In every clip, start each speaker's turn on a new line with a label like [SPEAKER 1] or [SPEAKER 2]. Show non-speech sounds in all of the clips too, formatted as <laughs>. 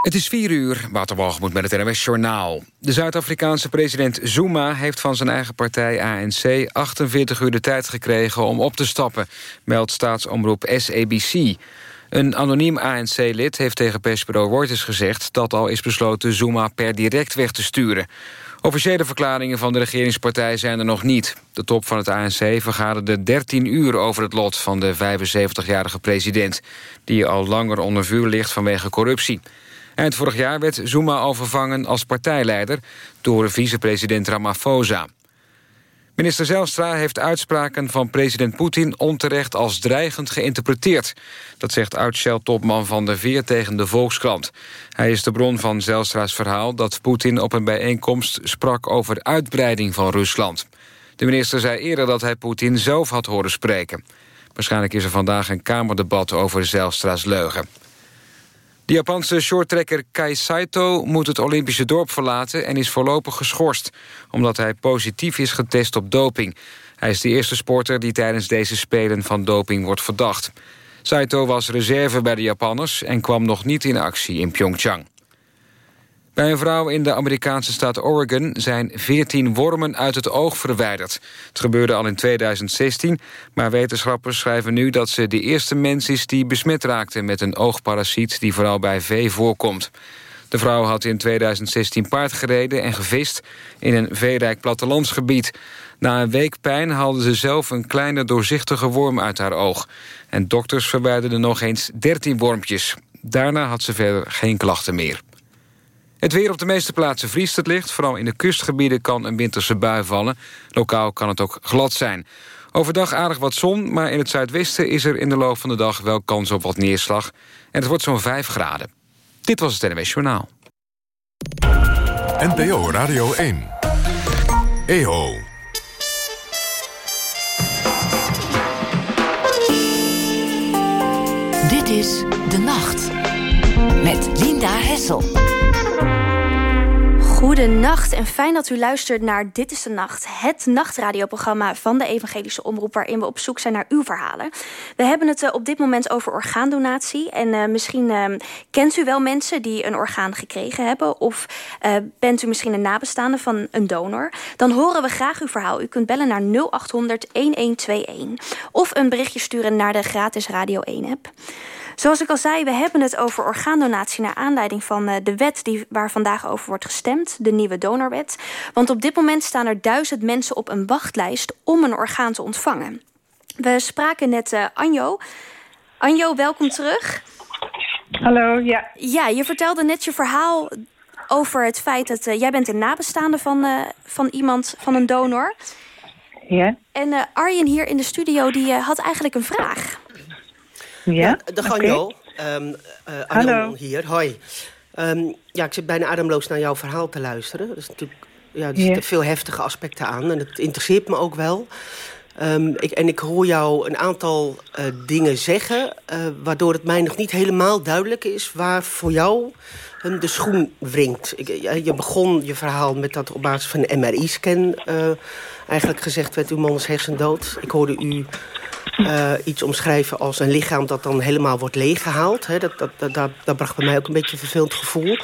[SPEAKER 1] Het is vier uur, Waterwalgemoed met het NWS Journaal. De Zuid-Afrikaanse president Zuma heeft van zijn eigen partij ANC... 48 uur de tijd gekregen om op te stappen, meldt staatsomroep SABC. Een anoniem ANC-lid heeft tegen persbureau Reuters gezegd... dat al is besloten Zuma per direct weg te sturen. Officiële verklaringen van de regeringspartij zijn er nog niet. De top van het ANC vergaderde 13 uur over het lot van de 75-jarige president... die al langer onder vuur ligt vanwege corruptie. Eind vorig jaar werd Zuma al vervangen als partijleider... door vicepresident Ramaphosa. Minister Zelstra heeft uitspraken van president Poetin... onterecht als dreigend geïnterpreteerd. Dat zegt oud-Shell-topman van de Veer tegen de Volkskrant. Hij is de bron van Zelstra's verhaal... dat Poetin op een bijeenkomst sprak over uitbreiding van Rusland. De minister zei eerder dat hij Poetin zelf had horen spreken. Waarschijnlijk is er vandaag een Kamerdebat over Zelstra's leugen. De Japanse shorttrekker Kai Saito moet het Olympische dorp verlaten... en is voorlopig geschorst, omdat hij positief is getest op doping. Hij is de eerste sporter die tijdens deze Spelen van doping wordt verdacht. Saito was reserve bij de Japanners en kwam nog niet in actie in Pyeongchang. Bij een vrouw in de Amerikaanse staat Oregon zijn 14 wormen uit het oog verwijderd. Het gebeurde al in 2016, maar wetenschappers schrijven nu dat ze de eerste mens is die besmet raakte met een oogparasiet die vooral bij vee voorkomt. De vrouw had in 2016 paard gereden en gevist in een veerijk plattelandsgebied. Na een week pijn haalde ze zelf een kleine doorzichtige worm uit haar oog. En dokters verwijderden nog eens 13 wormpjes. Daarna had ze verder geen klachten meer. Het weer op de meeste plaatsen vriest het licht. Vooral in de kustgebieden kan een winterse bui vallen. Lokaal kan het ook glad zijn. Overdag aardig wat zon, maar in het zuidwesten is er in de loop van de dag wel kans op wat neerslag. En het wordt zo'n 5 graden. Dit was het NWS Journaal.
[SPEAKER 2] NPO Radio 1. EO.
[SPEAKER 3] Dit is De Nacht. Met Linda Hessel.
[SPEAKER 4] Goedenacht en fijn dat u luistert naar Dit is de Nacht. Het nachtradioprogramma van de Evangelische Omroep... waarin we op zoek zijn naar uw verhalen. We hebben het uh, op dit moment over orgaandonatie. En uh, misschien uh, kent u wel mensen die een orgaan gekregen hebben... of bent u misschien een nabestaande van een donor. Dan horen we graag uw verhaal. U kunt bellen naar 0800-1121. Of een berichtje sturen naar de gratis Radio 1-app. Zoals ik al zei, we hebben het over orgaandonatie... naar aanleiding van uh, de wet die, waar vandaag over wordt gestemd. De nieuwe donorwet. Want op dit moment staan er duizend mensen op een wachtlijst... om een orgaan te ontvangen. We spraken net uh, Anjo. Anjo, welkom terug.
[SPEAKER 5] Hallo, ja.
[SPEAKER 4] Ja, je vertelde net je verhaal over het feit dat uh, jij bent een nabestaande van, uh, van iemand, van een donor.
[SPEAKER 5] Ja.
[SPEAKER 4] En Arjen hier in de studio, die had eigenlijk een vraag.
[SPEAKER 5] Ja,
[SPEAKER 6] de Ganjo. Okay. Um,
[SPEAKER 5] Hallo.
[SPEAKER 6] hier, hoi. Um, ja, ik zit bijna ademloos naar jouw verhaal te luisteren. Er, is natuurlijk, ja, er zitten veel heftige aspecten aan en het interesseert me ook wel. Um, ik, en ik hoor jou een aantal uh, dingen zeggen... Uh, waardoor het mij nog niet helemaal duidelijk is... waar voor jou um, de schoen wringt. Ik, je begon je verhaal met dat op basis van een MRI-scan... Uh, eigenlijk gezegd werd uw man is hersendood. Ik hoorde u uh, iets omschrijven als een lichaam dat dan helemaal wordt leeggehaald. Hè, dat, dat, dat, dat, bracht bij mij ook een beetje een vervelend gevoel.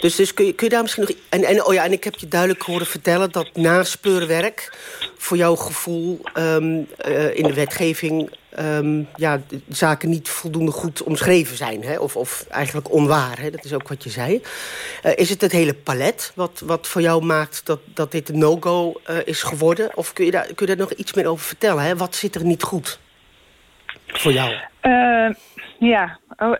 [SPEAKER 6] Dus, dus kun, je, kun je daar misschien nog... En, en, oh ja, en ik heb je duidelijk horen vertellen dat naspeurwerk... voor jouw gevoel um, uh, in de wetgeving... Um, ja, zaken niet voldoende goed omschreven zijn. Hè? Of, of eigenlijk onwaar, hè? dat is ook wat je zei. Uh, is het het hele palet wat, wat voor jou maakt dat, dat dit een no-go is geworden? Of kun je, daar, kun je daar nog iets meer over vertellen? Hè? Wat zit er niet goed voor jou?
[SPEAKER 5] Uh, ja, oh,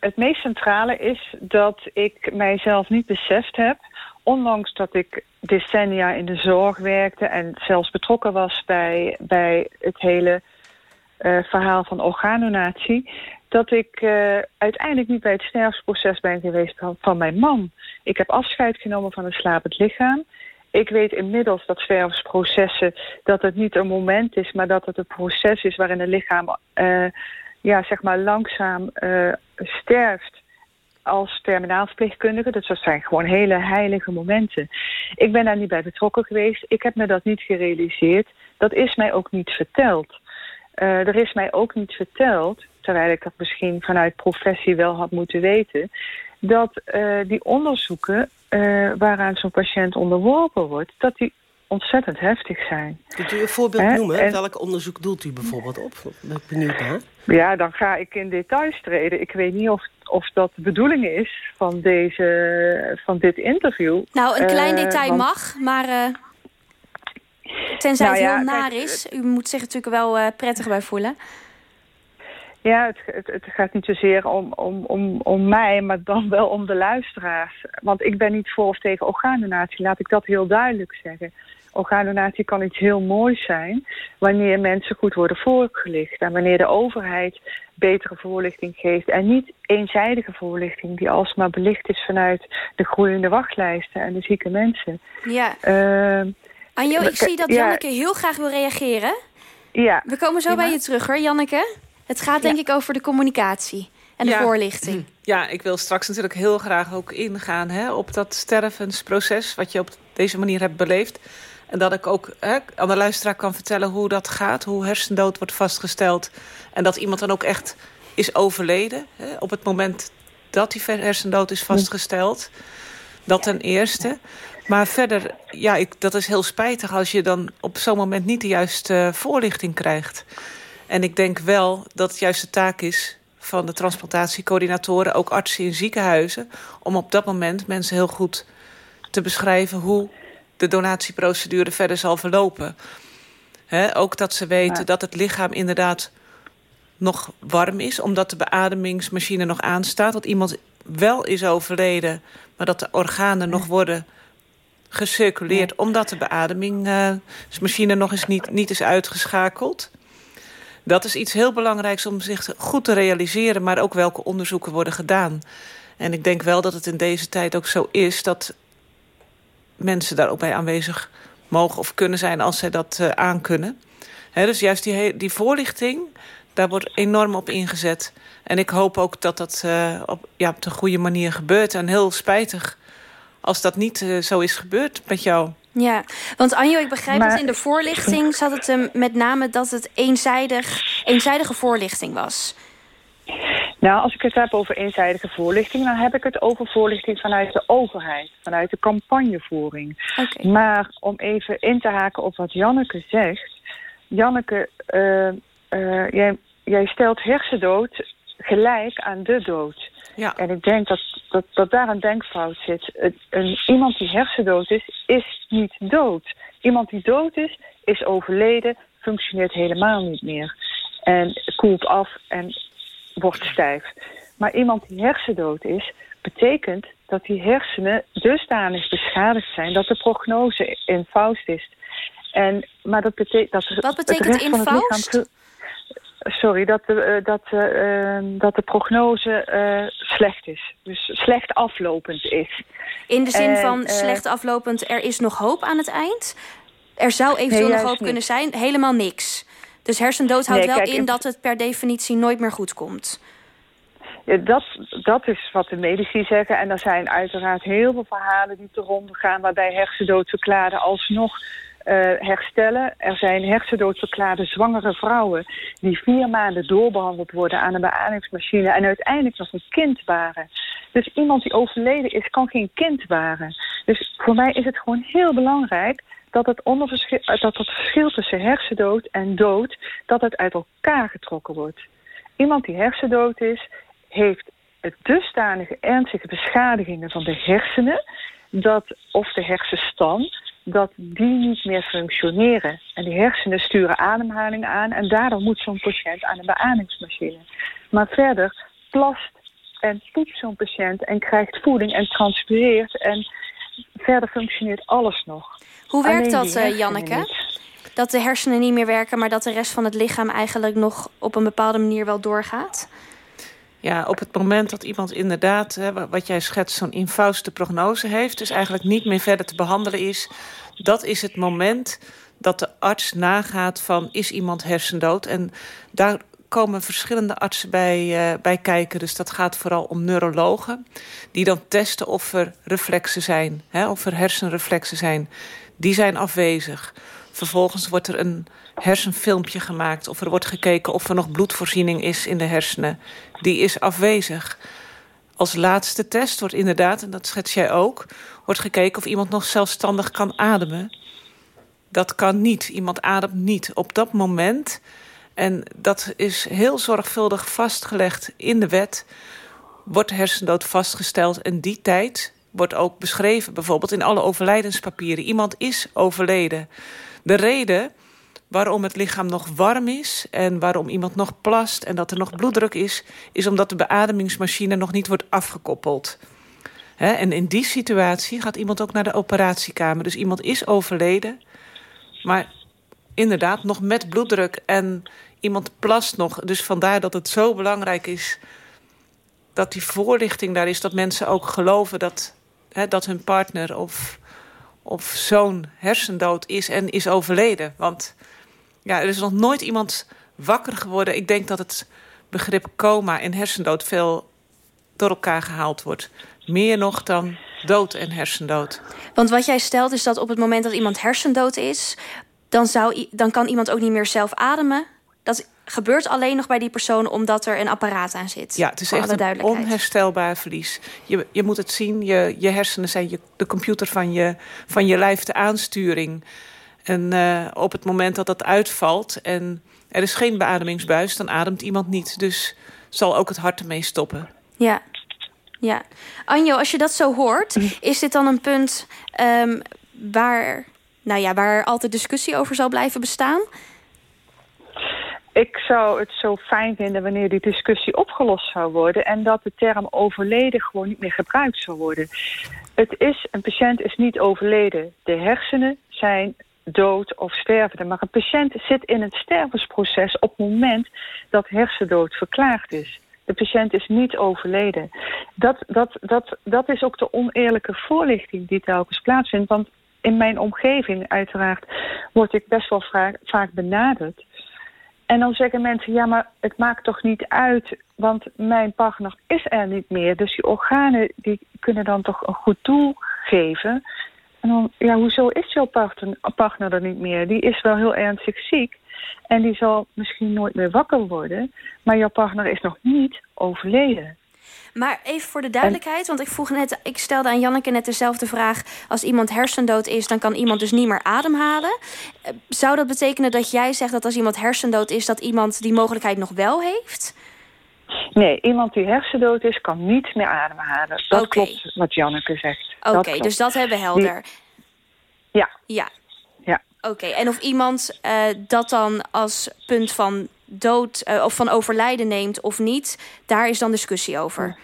[SPEAKER 5] het meest centrale is dat ik mijzelf niet beseft heb ondanks dat ik decennia in de zorg werkte... en zelfs betrokken was bij, bij het hele uh, verhaal van orgaandonatie... dat ik uh, uiteindelijk niet bij het sterfproces ben geweest van, van mijn man. Ik heb afscheid genomen van een slapend lichaam... Ik weet inmiddels dat stervensprocessen, dat het niet een moment is... maar dat het een proces is waarin een lichaam uh, ja, zeg maar langzaam sterft als terminaalverpleegkundige. Dus dat zijn gewoon hele heilige momenten. Ik ben daar niet bij betrokken geweest. Ik heb me dat niet gerealiseerd. Dat is mij ook niet verteld. Uh, er is mij ook niet verteld terwijl ik dat misschien vanuit professie wel had moeten weten, dat die onderzoeken uh, waaraan zo'n patiënt onderworpen wordt, dat die ontzettend heftig zijn.
[SPEAKER 6] Kunt u een voorbeeld noemen? En... Welk onderzoek doelt u bijvoorbeeld op? Ben ik benieuwd naar.
[SPEAKER 5] Ja, dan ga ik in details treden. Ik weet niet of, of dat de bedoeling is van, deze, van dit interview.
[SPEAKER 4] Nou, een klein uh, detail want... mag, maar... Uh, tenzij nou, het heel naar kijk, is. U moet zich natuurlijk wel uh, prettig bij voelen.
[SPEAKER 5] Ja, het, het, het, gaat niet zozeer om, om, om, om mij, maar dan wel om de luisteraars. Want ik ben niet voor of tegen orgaandonatie, laat ik dat heel duidelijk zeggen. Orgaandonatie kan iets heel moois zijn wanneer mensen goed worden voorgelicht. En wanneer de overheid betere voorlichting geeft. En niet eenzijdige voorlichting die alsmaar belicht is vanuit de groeiende wachtlijsten en de zieke mensen.
[SPEAKER 4] Ja. Uh, Anjo, ik zie dat Janneke ja. heel graag wil reageren.
[SPEAKER 5] Ja.
[SPEAKER 4] We komen zo ja. bij je terug hoor, Janneke. Het gaat denk ik over de communicatie en de voorlichting. <clears throat>
[SPEAKER 7] Ja, ik wil straks natuurlijk heel graag ook ingaan hè, op dat stervensproces... wat je op deze manier hebt beleefd. En dat ik ook hè, aan de luisteraar kan vertellen hoe dat gaat. Hoe hersendood wordt vastgesteld. En dat iemand dan ook echt is overleden. Hè, op het moment dat die hersendood is vastgesteld. Dat ten eerste. Maar verder, ja, ik, dat is heel spijtig als je dan op zo'n moment niet de juiste voorlichting krijgt. En ik denk wel dat het juist de taak is van de transplantatiecoördinatoren... ook artsen in ziekenhuizen... om op dat moment mensen heel goed te beschrijven... hoe de donatieprocedure verder zal verlopen. He, ook dat ze weten ja. dat het lichaam inderdaad nog warm is... omdat de beademingsmachine nog aanstaat. Dat iemand wel is overleden... maar dat de organen nog worden gecirculeerd... omdat de beademingsmachine nog eens niet, niet is uitgeschakeld... Dat is iets heel belangrijks om zich goed te realiseren... maar ook welke onderzoeken worden gedaan. En ik denk wel dat het in deze tijd ook zo is... dat mensen daar ook bij aanwezig mogen of kunnen zijn... als zij dat uh, aankunnen. Dus juist die, die voorlichting, daar wordt enorm op ingezet. En ik hoop ook dat dat uh, op, ja, op de goede manier gebeurt. En heel spijtig als dat niet uh, zo is gebeurd met jou.
[SPEAKER 4] Ja, want Anjo, ik begrijp maar... dat in de voorlichting zat het um, met name dat het eenzijdig, eenzijdige voorlichting was.
[SPEAKER 5] Nou, als ik het heb over eenzijdige voorlichting... dan heb ik het over voorlichting vanuit de overheid. Vanuit de campagnevoering.
[SPEAKER 4] Okay.
[SPEAKER 5] Maar om even in te haken op wat Janneke zegt... Janneke, uh, uh, jij, jij stelt hersendood gelijk aan de dood.
[SPEAKER 7] Ja.
[SPEAKER 5] En ik denk dat, dat, dat daar een denkfout zit. Een, een, iemand die hersendood is, is niet dood. Iemand die dood is, is overleden, functioneert helemaal niet meer. En koelt af en wordt stijf. Maar iemand die hersendood is, betekent dat die hersenen dusdanig beschadigd zijn... dat de prognose in faust is. En, maar dat betekent dat
[SPEAKER 4] Wat betekent in?
[SPEAKER 5] Sorry, dat de, uh, dat, uh, dat de prognose uh, slecht is. Dus slecht aflopend is.
[SPEAKER 4] In de zin en, van slecht aflopend, er is nog hoop aan het eind? Er zou eventueel nee, nog hoop niet. kunnen zijn? Helemaal niks. Dus hersendood houdt nee, wel kijk, in dat het per definitie nooit meer goed komt.
[SPEAKER 5] Ja, dat, dat is wat de medici zeggen. En er zijn uiteraard heel veel verhalen die te ronde gaan... waarbij hersendoodverklaarden alsnog uh, herstellen. Er zijn hersendoodverklaarde zwangere vrouwen... die vier maanden doorbehandeld worden aan een beademingsmachine... en uiteindelijk nog een kind waren. Dus iemand die overleden is, kan geen kind waren. Dus voor mij is het gewoon heel belangrijk... dat het, dat het verschil tussen hersendood en dood... dat het uit elkaar getrokken wordt. Iemand die hersendood is, heeft het dusdanige ernstige beschadigingen van de hersenen... dat of de hersenstam dat die niet meer functioneren. En die hersenen sturen ademhaling aan en daardoor moet zo'n patiënt aan een beademingsmachine. Maar verder plast en poept zo'n patiënt en krijgt voeding en transpireert en verder functioneert alles nog.
[SPEAKER 4] Hoe werkt dat, uh, Janneke? Niet. Dat de hersenen niet meer werken, maar dat de rest van het lichaam eigenlijk nog op een bepaalde manier wel doorgaat?
[SPEAKER 7] Ja, op het moment dat iemand inderdaad, hè, wat jij schetst, zo'n infauste prognose heeft... dus eigenlijk niet meer verder te behandelen is... dat is het moment dat de arts nagaat van is iemand hersendood. En daar komen verschillende artsen bij, uh, bij kijken. Dus dat gaat vooral om neurologen. Die dan testen of er reflexen zijn, hè, of er hersenreflexen zijn. Die zijn afwezig. Vervolgens wordt er een hersenfilmpje gemaakt... of er wordt gekeken of er nog bloedvoorziening is in de hersenen. Die is afwezig. Als laatste test wordt inderdaad, en dat schets jij ook... wordt gekeken of iemand nog zelfstandig kan ademen. Dat kan niet. Iemand ademt niet. Op dat moment, en dat is heel zorgvuldig vastgelegd in de wet... wordt hersendood vastgesteld en die tijd wordt ook beschreven... bijvoorbeeld in alle overlijdenspapieren. Iemand is overleden. De reden waarom het lichaam nog warm is... en waarom iemand nog plast en dat er nog bloeddruk is... is omdat de beademingsmachine nog niet wordt afgekoppeld. en in die situatie gaat iemand ook naar de operatiekamer. Dus iemand is overleden, maar inderdaad nog met bloeddruk... en iemand plast nog. Dus vandaar dat het zo belangrijk is dat die voorlichting daar is... dat mensen ook geloven dat, dat hun partner of, of zoon hersendood is en is overleden. Want ja, er is nog nooit iemand wakker geworden. Ik denk dat het begrip coma en hersendood veel door elkaar gehaald wordt. Meer nog dan dood en hersendood.
[SPEAKER 4] Want wat jij stelt is dat op het moment dat iemand hersendood is... dan, zou, dan kan iemand ook niet meer zelf ademen. Dat gebeurt alleen nog bij die persoon omdat er een apparaat aan zit.
[SPEAKER 7] Ja, het is echt een onherstelbaar verlies. Je, je moet het zien, je, je hersenen zijn je, de computer van je, van je lijf, de aansturing... En uh, op het moment dat dat uitvalt en er is geen beademingsbuis... dan ademt iemand niet. Dus zal ook het hart ermee stoppen.
[SPEAKER 4] Ja, ja. Anjo, als je dat zo hoort... Mm. is dit dan een punt um, waar, nou ja, waar altijd discussie over zal blijven bestaan?
[SPEAKER 5] Ik zou het zo fijn vinden wanneer die discussie opgelost zou worden... en dat de term overleden gewoon niet meer gebruikt zou worden. Het is, een patiënt is niet overleden. De hersenen zijn dood of stervende. Maar een patiënt zit in het stervensproces op het moment dat hersendood verklaard is. De patiënt is niet overleden. Dat, dat, dat, dat is ook de oneerlijke voorlichting die telkens plaatsvindt. Want in mijn omgeving uiteraard word ik best wel vaak, benaderd. En dan zeggen mensen, ja, maar het maakt toch niet uit... want mijn partner is er niet meer. Dus die organen die kunnen dan toch een goed doel geven... En dan, ja, hoezo is jouw partner, partner er niet meer? Die is wel heel ernstig ziek. En die zal misschien nooit meer wakker worden. Maar jouw partner is nog niet overleden.
[SPEAKER 4] Maar even voor de duidelijkheid, want ik vroeg net, ik stelde aan Janneke net dezelfde vraag. Als iemand hersendood is, dan kan iemand dus niet meer ademhalen. Eh, zou dat betekenen dat jij zegt dat als iemand hersendood is, dat iemand die mogelijkheid nog wel heeft?
[SPEAKER 5] Nee, iemand die hersendood is, kan niet meer ademhalen. Dat klopt wat Janneke zegt.
[SPEAKER 4] Oké, dus dat hebben we helder.
[SPEAKER 5] Ja.
[SPEAKER 4] Ja.
[SPEAKER 5] ja.
[SPEAKER 4] Oké, en of iemand uh, dat dan als punt van dood uh, of van overlijden neemt of niet... daar is dan discussie over.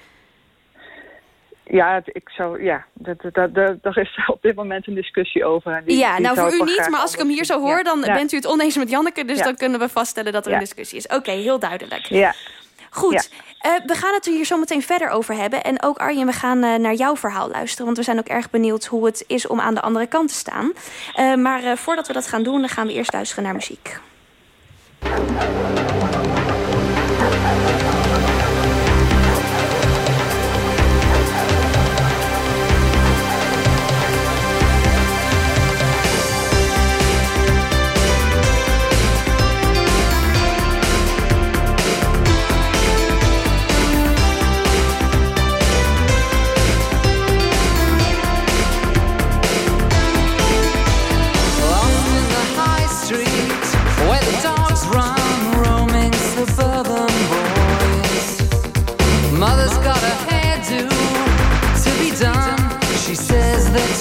[SPEAKER 5] Ja, ik zou, ja, dat, dat, dat, daar is op dit moment een discussie over.
[SPEAKER 4] Die, ja, nou voor u niet, maar als ik hem hier zo hoor... dan bent u het oneens met Janneke. Dus dan kunnen we vaststellen dat er een discussie is. Oké, heel duidelijk.
[SPEAKER 5] Ja.
[SPEAKER 4] Goed, uh, we gaan het er hier zo meteen verder over hebben. En ook Arjen, we gaan uh, naar jouw verhaal luisteren. Want we zijn ook erg benieuwd hoe het is om aan de andere kant te staan. Uh, maar voordat we dat gaan doen, dan gaan we eerst luisteren naar muziek. Thank you.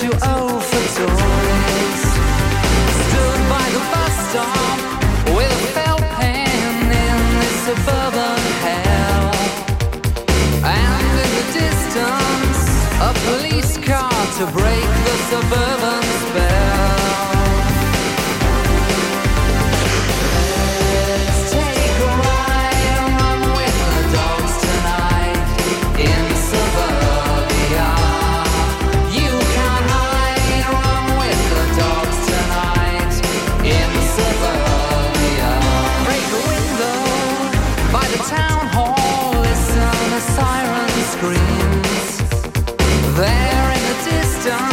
[SPEAKER 4] To over toys Stood by the fast arm with a fellow pen in the suburban hell. And with the distance a police car to break the suburban done.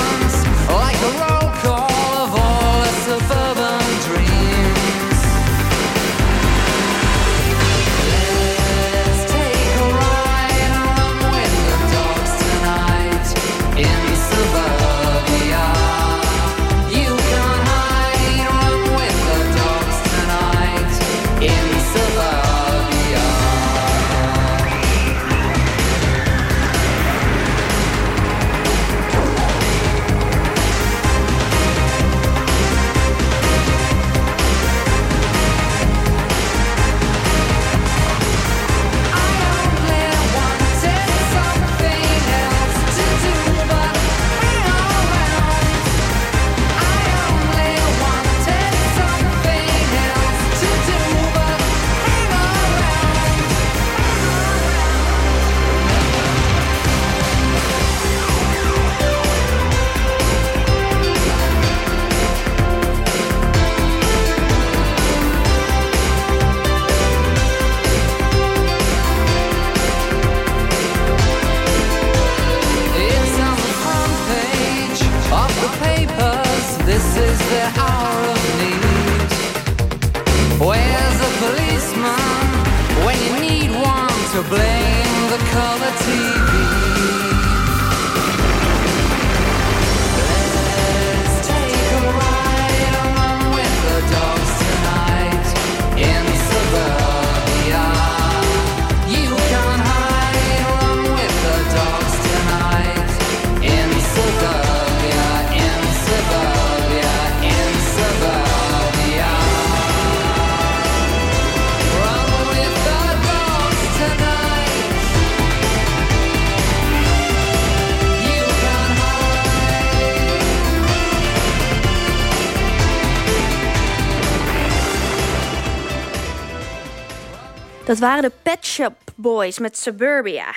[SPEAKER 4] Dat waren de Pet Shop Boys met Suburbia.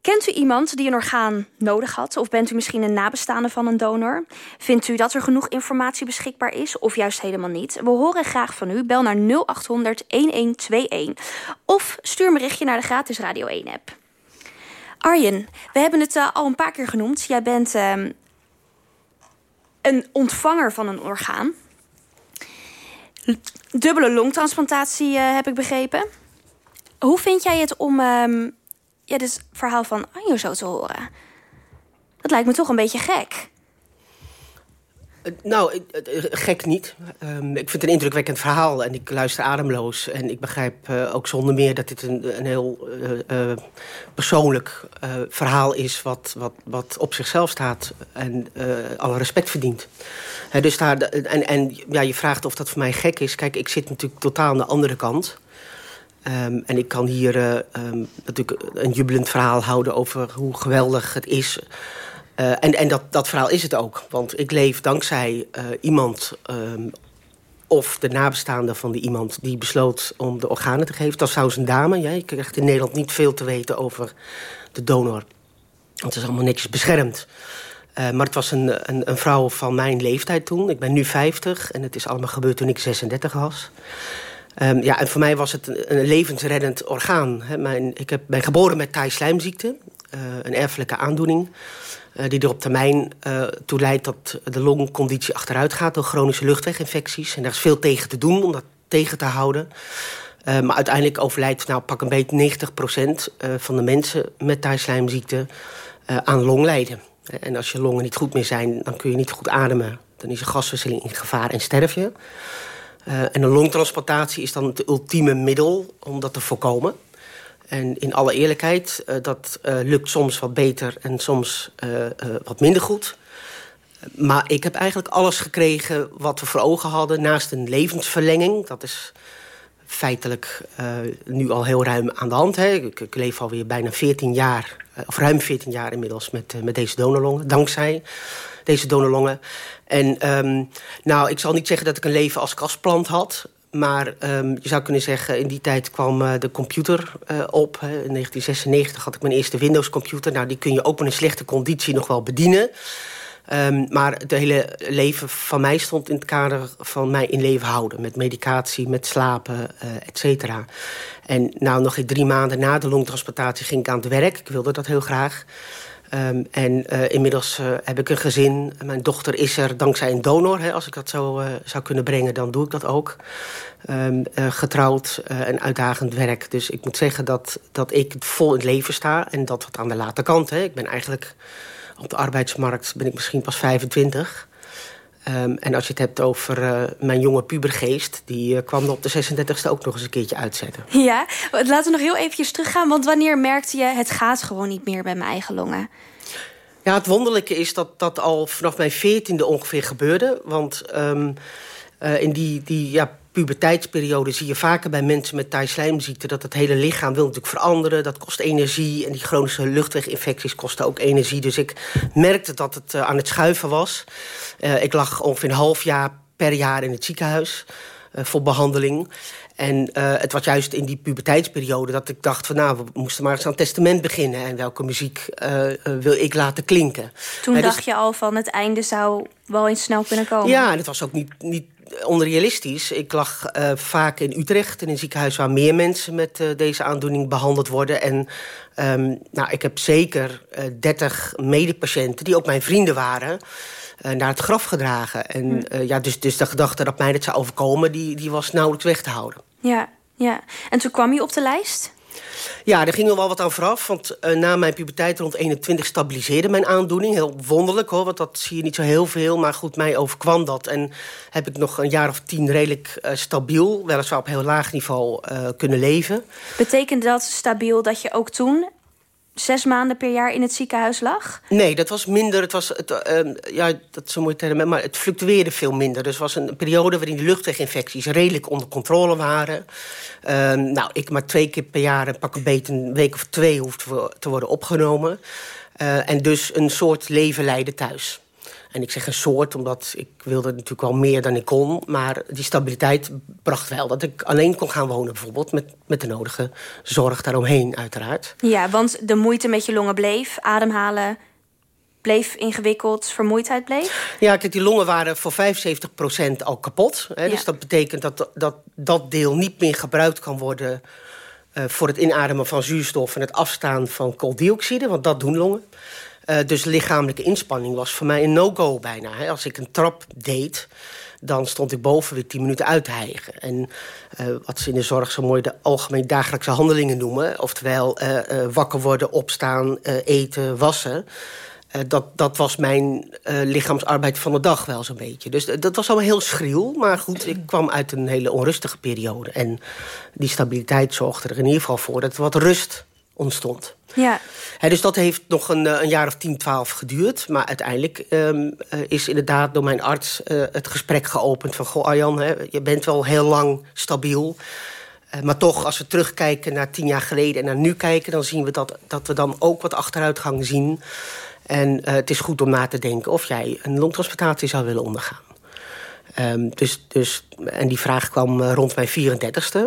[SPEAKER 4] Kent u iemand die een orgaan nodig had? Of bent u misschien een nabestaande van een donor? Vindt u dat er genoeg informatie beschikbaar is? Of juist helemaal niet? We horen graag van u. Bel naar 0800 1121. Of stuur een berichtje naar de gratis Radio 1-app. Arjen, we hebben het uh, al een paar keer genoemd. Jij bent uh, een ontvanger van een orgaan. Dubbele longtransplantatie uh, heb ik begrepen. Hoe vind jij het om um, ja, dit verhaal van Anjo zo te horen? Dat lijkt me toch een beetje gek.
[SPEAKER 6] Nou, gek niet. Um, ik vind het een indrukwekkend verhaal en ik luister ademloos. En ik begrijp uh, ook zonder meer dat dit een, een heel persoonlijk verhaal is... Wat, wat, wat op zichzelf staat en alle respect verdient. dus daar, en en ja, je vraagt of dat voor mij gek is. Kijk, ik zit natuurlijk totaal aan de andere kant. Um, en ik kan hier um, natuurlijk een jubelend verhaal houden over hoe geweldig het is... Uh, en en dat, dat verhaal is het ook. Want ik leef dankzij uh, iemand... Um, of de nabestaande van die iemand die besloot om de organen te geven. Dat was een dame. Ja, je krijgt in Nederland niet veel te weten over de donor. Want het is allemaal netjes beschermd. Uh, maar het was een, een, een, vrouw van mijn leeftijd toen. Ik ben nu 50 en het is allemaal gebeurd toen ik 36 was. Um, ja, en voor mij was het een, levensreddend orgaan. Mijn, ik heb, ben geboren met thaislijmziekte, een erfelijke aandoening... Uh, die er op termijn uh, toe leidt dat de longconditie achteruit gaat... door chronische luchtweginfecties. En daar is veel tegen te doen om dat tegen te houden. Uh, maar uiteindelijk overlijdt nou, pak een beetje 90% van de mensen met thaislijmziekte aan longlijden. En als je longen niet goed meer zijn, dan kun je niet goed ademen. Dan is je gaswisseling in gevaar en sterf je. en een longtransplantatie is dan het ultieme middel om dat te voorkomen. En in alle eerlijkheid, uh, dat uh, lukt soms wat beter en soms uh, wat minder goed. Maar ik heb eigenlijk alles gekregen wat we voor ogen hadden... naast een levensverlenging. Dat is feitelijk nu al heel ruim aan de hand. Hè. Ik, leef alweer bijna 14 jaar, of ruim 14 jaar inmiddels... met, met deze donorlongen, dankzij deze donorlongen. En um, nou, ik zal niet zeggen dat ik een leven als kastplant had... Maar um, je zou kunnen zeggen, in die tijd kwam uh, de computer uh, op. Hè. In 1996 had ik mijn eerste Windows-computer. Nou, die kun je ook met een slechte conditie nog wel bedienen. Um, maar het hele leven van mij stond in het kader van mij in leven houden. Met medicatie, met slapen, uh, et cetera. En nou, nog drie maanden na de longtransplantatie ging ik aan het werk. Ik wilde dat heel graag. Um, en uh, inmiddels uh, heb ik een gezin. Mijn dochter is er dankzij een donor. Hè. Als ik dat zo uh, zou kunnen brengen, dan doe ik dat ook. Um, getrouwd en uitdagend werk. Dus ik moet zeggen dat, dat ik vol in het leven sta. En dat wat aan de late kant. Hè. Ik ben eigenlijk op de arbeidsmarkt ben ik misschien pas 25. Um, en als je het hebt over uh, mijn jonge pubergeest... die uh, kwam op de 36e ook nog eens een keertje uitzetten.
[SPEAKER 4] Ja, laten we nog heel eventjes teruggaan. Want wanneer merkte je, het gaat gewoon niet meer bij mijn eigen longen?
[SPEAKER 6] Ja, het wonderlijke is dat dat al vanaf mijn veertiende ongeveer gebeurde. Want um, uh, in die, die ja, puberteitsperiode zie je vaker bij mensen met thaislijmziekte... dat het hele lichaam wil natuurlijk veranderen. Dat kost energie. En die chronische luchtweginfecties kosten ook energie. Dus ik merkte dat het uh, aan het schuiven was. Uh, ik lag ongeveer een half jaar per jaar in het ziekenhuis... Uh, voor behandeling. En uh, het was juist in die puberteitsperiode dat ik dacht van... nou, we moesten maar eens aan het testament beginnen. En welke muziek uh, wil ik laten klinken.
[SPEAKER 4] Toen dus... dacht je al van het einde zou wel eens snel kunnen komen?
[SPEAKER 6] Ja, en het was ook niet, niet onrealistisch. Ik lag uh, vaak in Utrecht in een ziekenhuis... waar meer mensen met uh, deze aandoening behandeld worden. En um, nou, ik heb zeker uh, 30 medepatiënten, die ook mijn vrienden waren... naar het graf gedragen. En hm. ja, dus, dus de gedachte dat mij dit zou overkomen... die, die was nauwelijks weg te houden.
[SPEAKER 4] Ja, ja. En toen kwam je op de lijst?
[SPEAKER 6] Ja, er ging nog wel wat aan vooraf. Want uh, na mijn puberteit rond 21 stabiliseerde mijn aandoening. Heel wonderlijk hoor, want dat zie je niet zo heel veel. Maar goed, mij overkwam dat. En heb ik nog een jaar of tien redelijk uh, stabiel... weliswaar op heel laag niveau uh, kunnen leven.
[SPEAKER 4] Betekent dat stabiel dat je ook toen zes maanden per jaar in het ziekenhuis lag?
[SPEAKER 6] Nee, dat was minder. Het was, het, uh, ja, dat is een mooie maar het fluctueerde veel minder. Dus het was een periode waarin de luchtweginfecties redelijk onder controle waren. Uh, nou, ik maar twee keer per jaar, pak een beet een week of twee hoeft te worden opgenomen. Uh, en dus een soort leven leiden thuis. En ik zeg een soort, omdat ik wilde natuurlijk wel meer dan ik kon. Maar die stabiliteit bracht wel dat ik alleen kon gaan wonen bijvoorbeeld. Met, met de nodige zorg daaromheen uiteraard.
[SPEAKER 4] Ja, want de moeite met je longen bleef. Ademhalen bleef ingewikkeld, vermoeidheid bleef?
[SPEAKER 6] Ja, kijk, die longen waren voor 75% al kapot. Hè, ja. Dus dat betekent dat, dat dat deel niet meer gebruikt kan worden... Uh, voor het inademen van zuurstof en het afstaan van kooldioxide. Want dat doen longen. Uh, dus lichamelijke inspanning was voor mij een no-go bijna. Hè. Als ik een trap deed, dan stond ik boven weer tien minuten uit te hijgen. En uh, wat ze in de zorg zo mooi de algemeen dagelijkse handelingen noemen... oftewel uh, wakker worden, opstaan, eten, wassen... dat, dat was mijn lichaamsarbeid van de dag wel zo'n beetje. Dus dat was allemaal heel schriel. Maar goed, ik kwam uit een hele onrustige periode. En die stabiliteit zorgde er in ieder geval voor dat er wat rust ontstond.
[SPEAKER 4] Ja.
[SPEAKER 6] He, dus dat heeft nog een, een, jaar of 10, 12 geduurd. Maar uiteindelijk um, is inderdaad door mijn arts uh, het gesprek geopend... van, goh Arjan, je bent wel heel lang stabiel... Uh, maar toch, als we terugkijken naar tien jaar geleden en naar nu kijken... dan zien we dat, dat we dan ook wat achteruitgang zien. En uh, het is goed om na te denken of jij een longtransplantatie zou willen ondergaan. Um, dus, dus, en die vraag kwam rond mijn 34ste.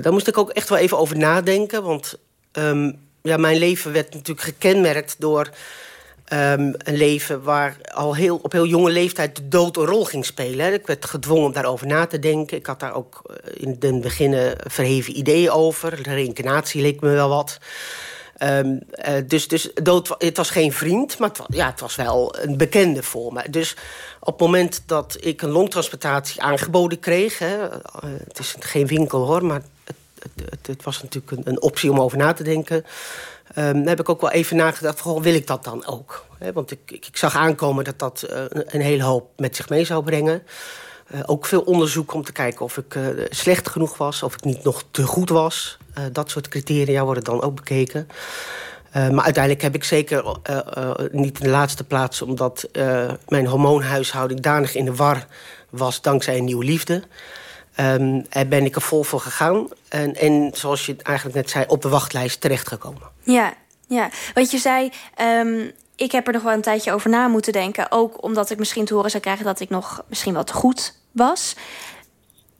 [SPEAKER 6] daar moest ik ook echt wel even over nadenken, want... Um, ja, mijn leven werd natuurlijk gekenmerkt door um, een leven... waar al heel, op heel jonge leeftijd de dood een rol ging spelen. Ik werd gedwongen om daarover na te denken. Ik had daar ook in het begin verheven ideeën over. De reïncarnatie leek me wel wat. Um, uh, dus dus dood, het was geen vriend, maar het was, ja, het was wel een bekende voor me. Dus op het moment dat ik een longtransplantatie aangeboden kreeg... Uh, het is geen winkel hoor, maar het, het, was natuurlijk een, optie om over na te denken. Um, heb ik ook wel even nagedacht, van, wil ik dat dan ook? Want ik, ik, zag aankomen dat dat uh, een hele hoop met zich mee zou brengen. Uh, ook veel onderzoek om te kijken of ik uh, slecht genoeg was... of ik niet nog te goed was. dat soort criteria worden dan ook bekeken. maar uiteindelijk heb ik zeker niet in de laatste plaats... omdat mijn hormoonhuishouding danig in de war was... dankzij een nieuwe liefde... Um, en ben ik er vol voor gegaan. En, en zoals je eigenlijk net zei, op de wachtlijst terechtgekomen.
[SPEAKER 4] Ja, ja. want je zei... Um, ik heb er nog wel een tijdje over na moeten denken. Ook omdat ik misschien te horen zou krijgen... dat ik nog misschien wat goed was.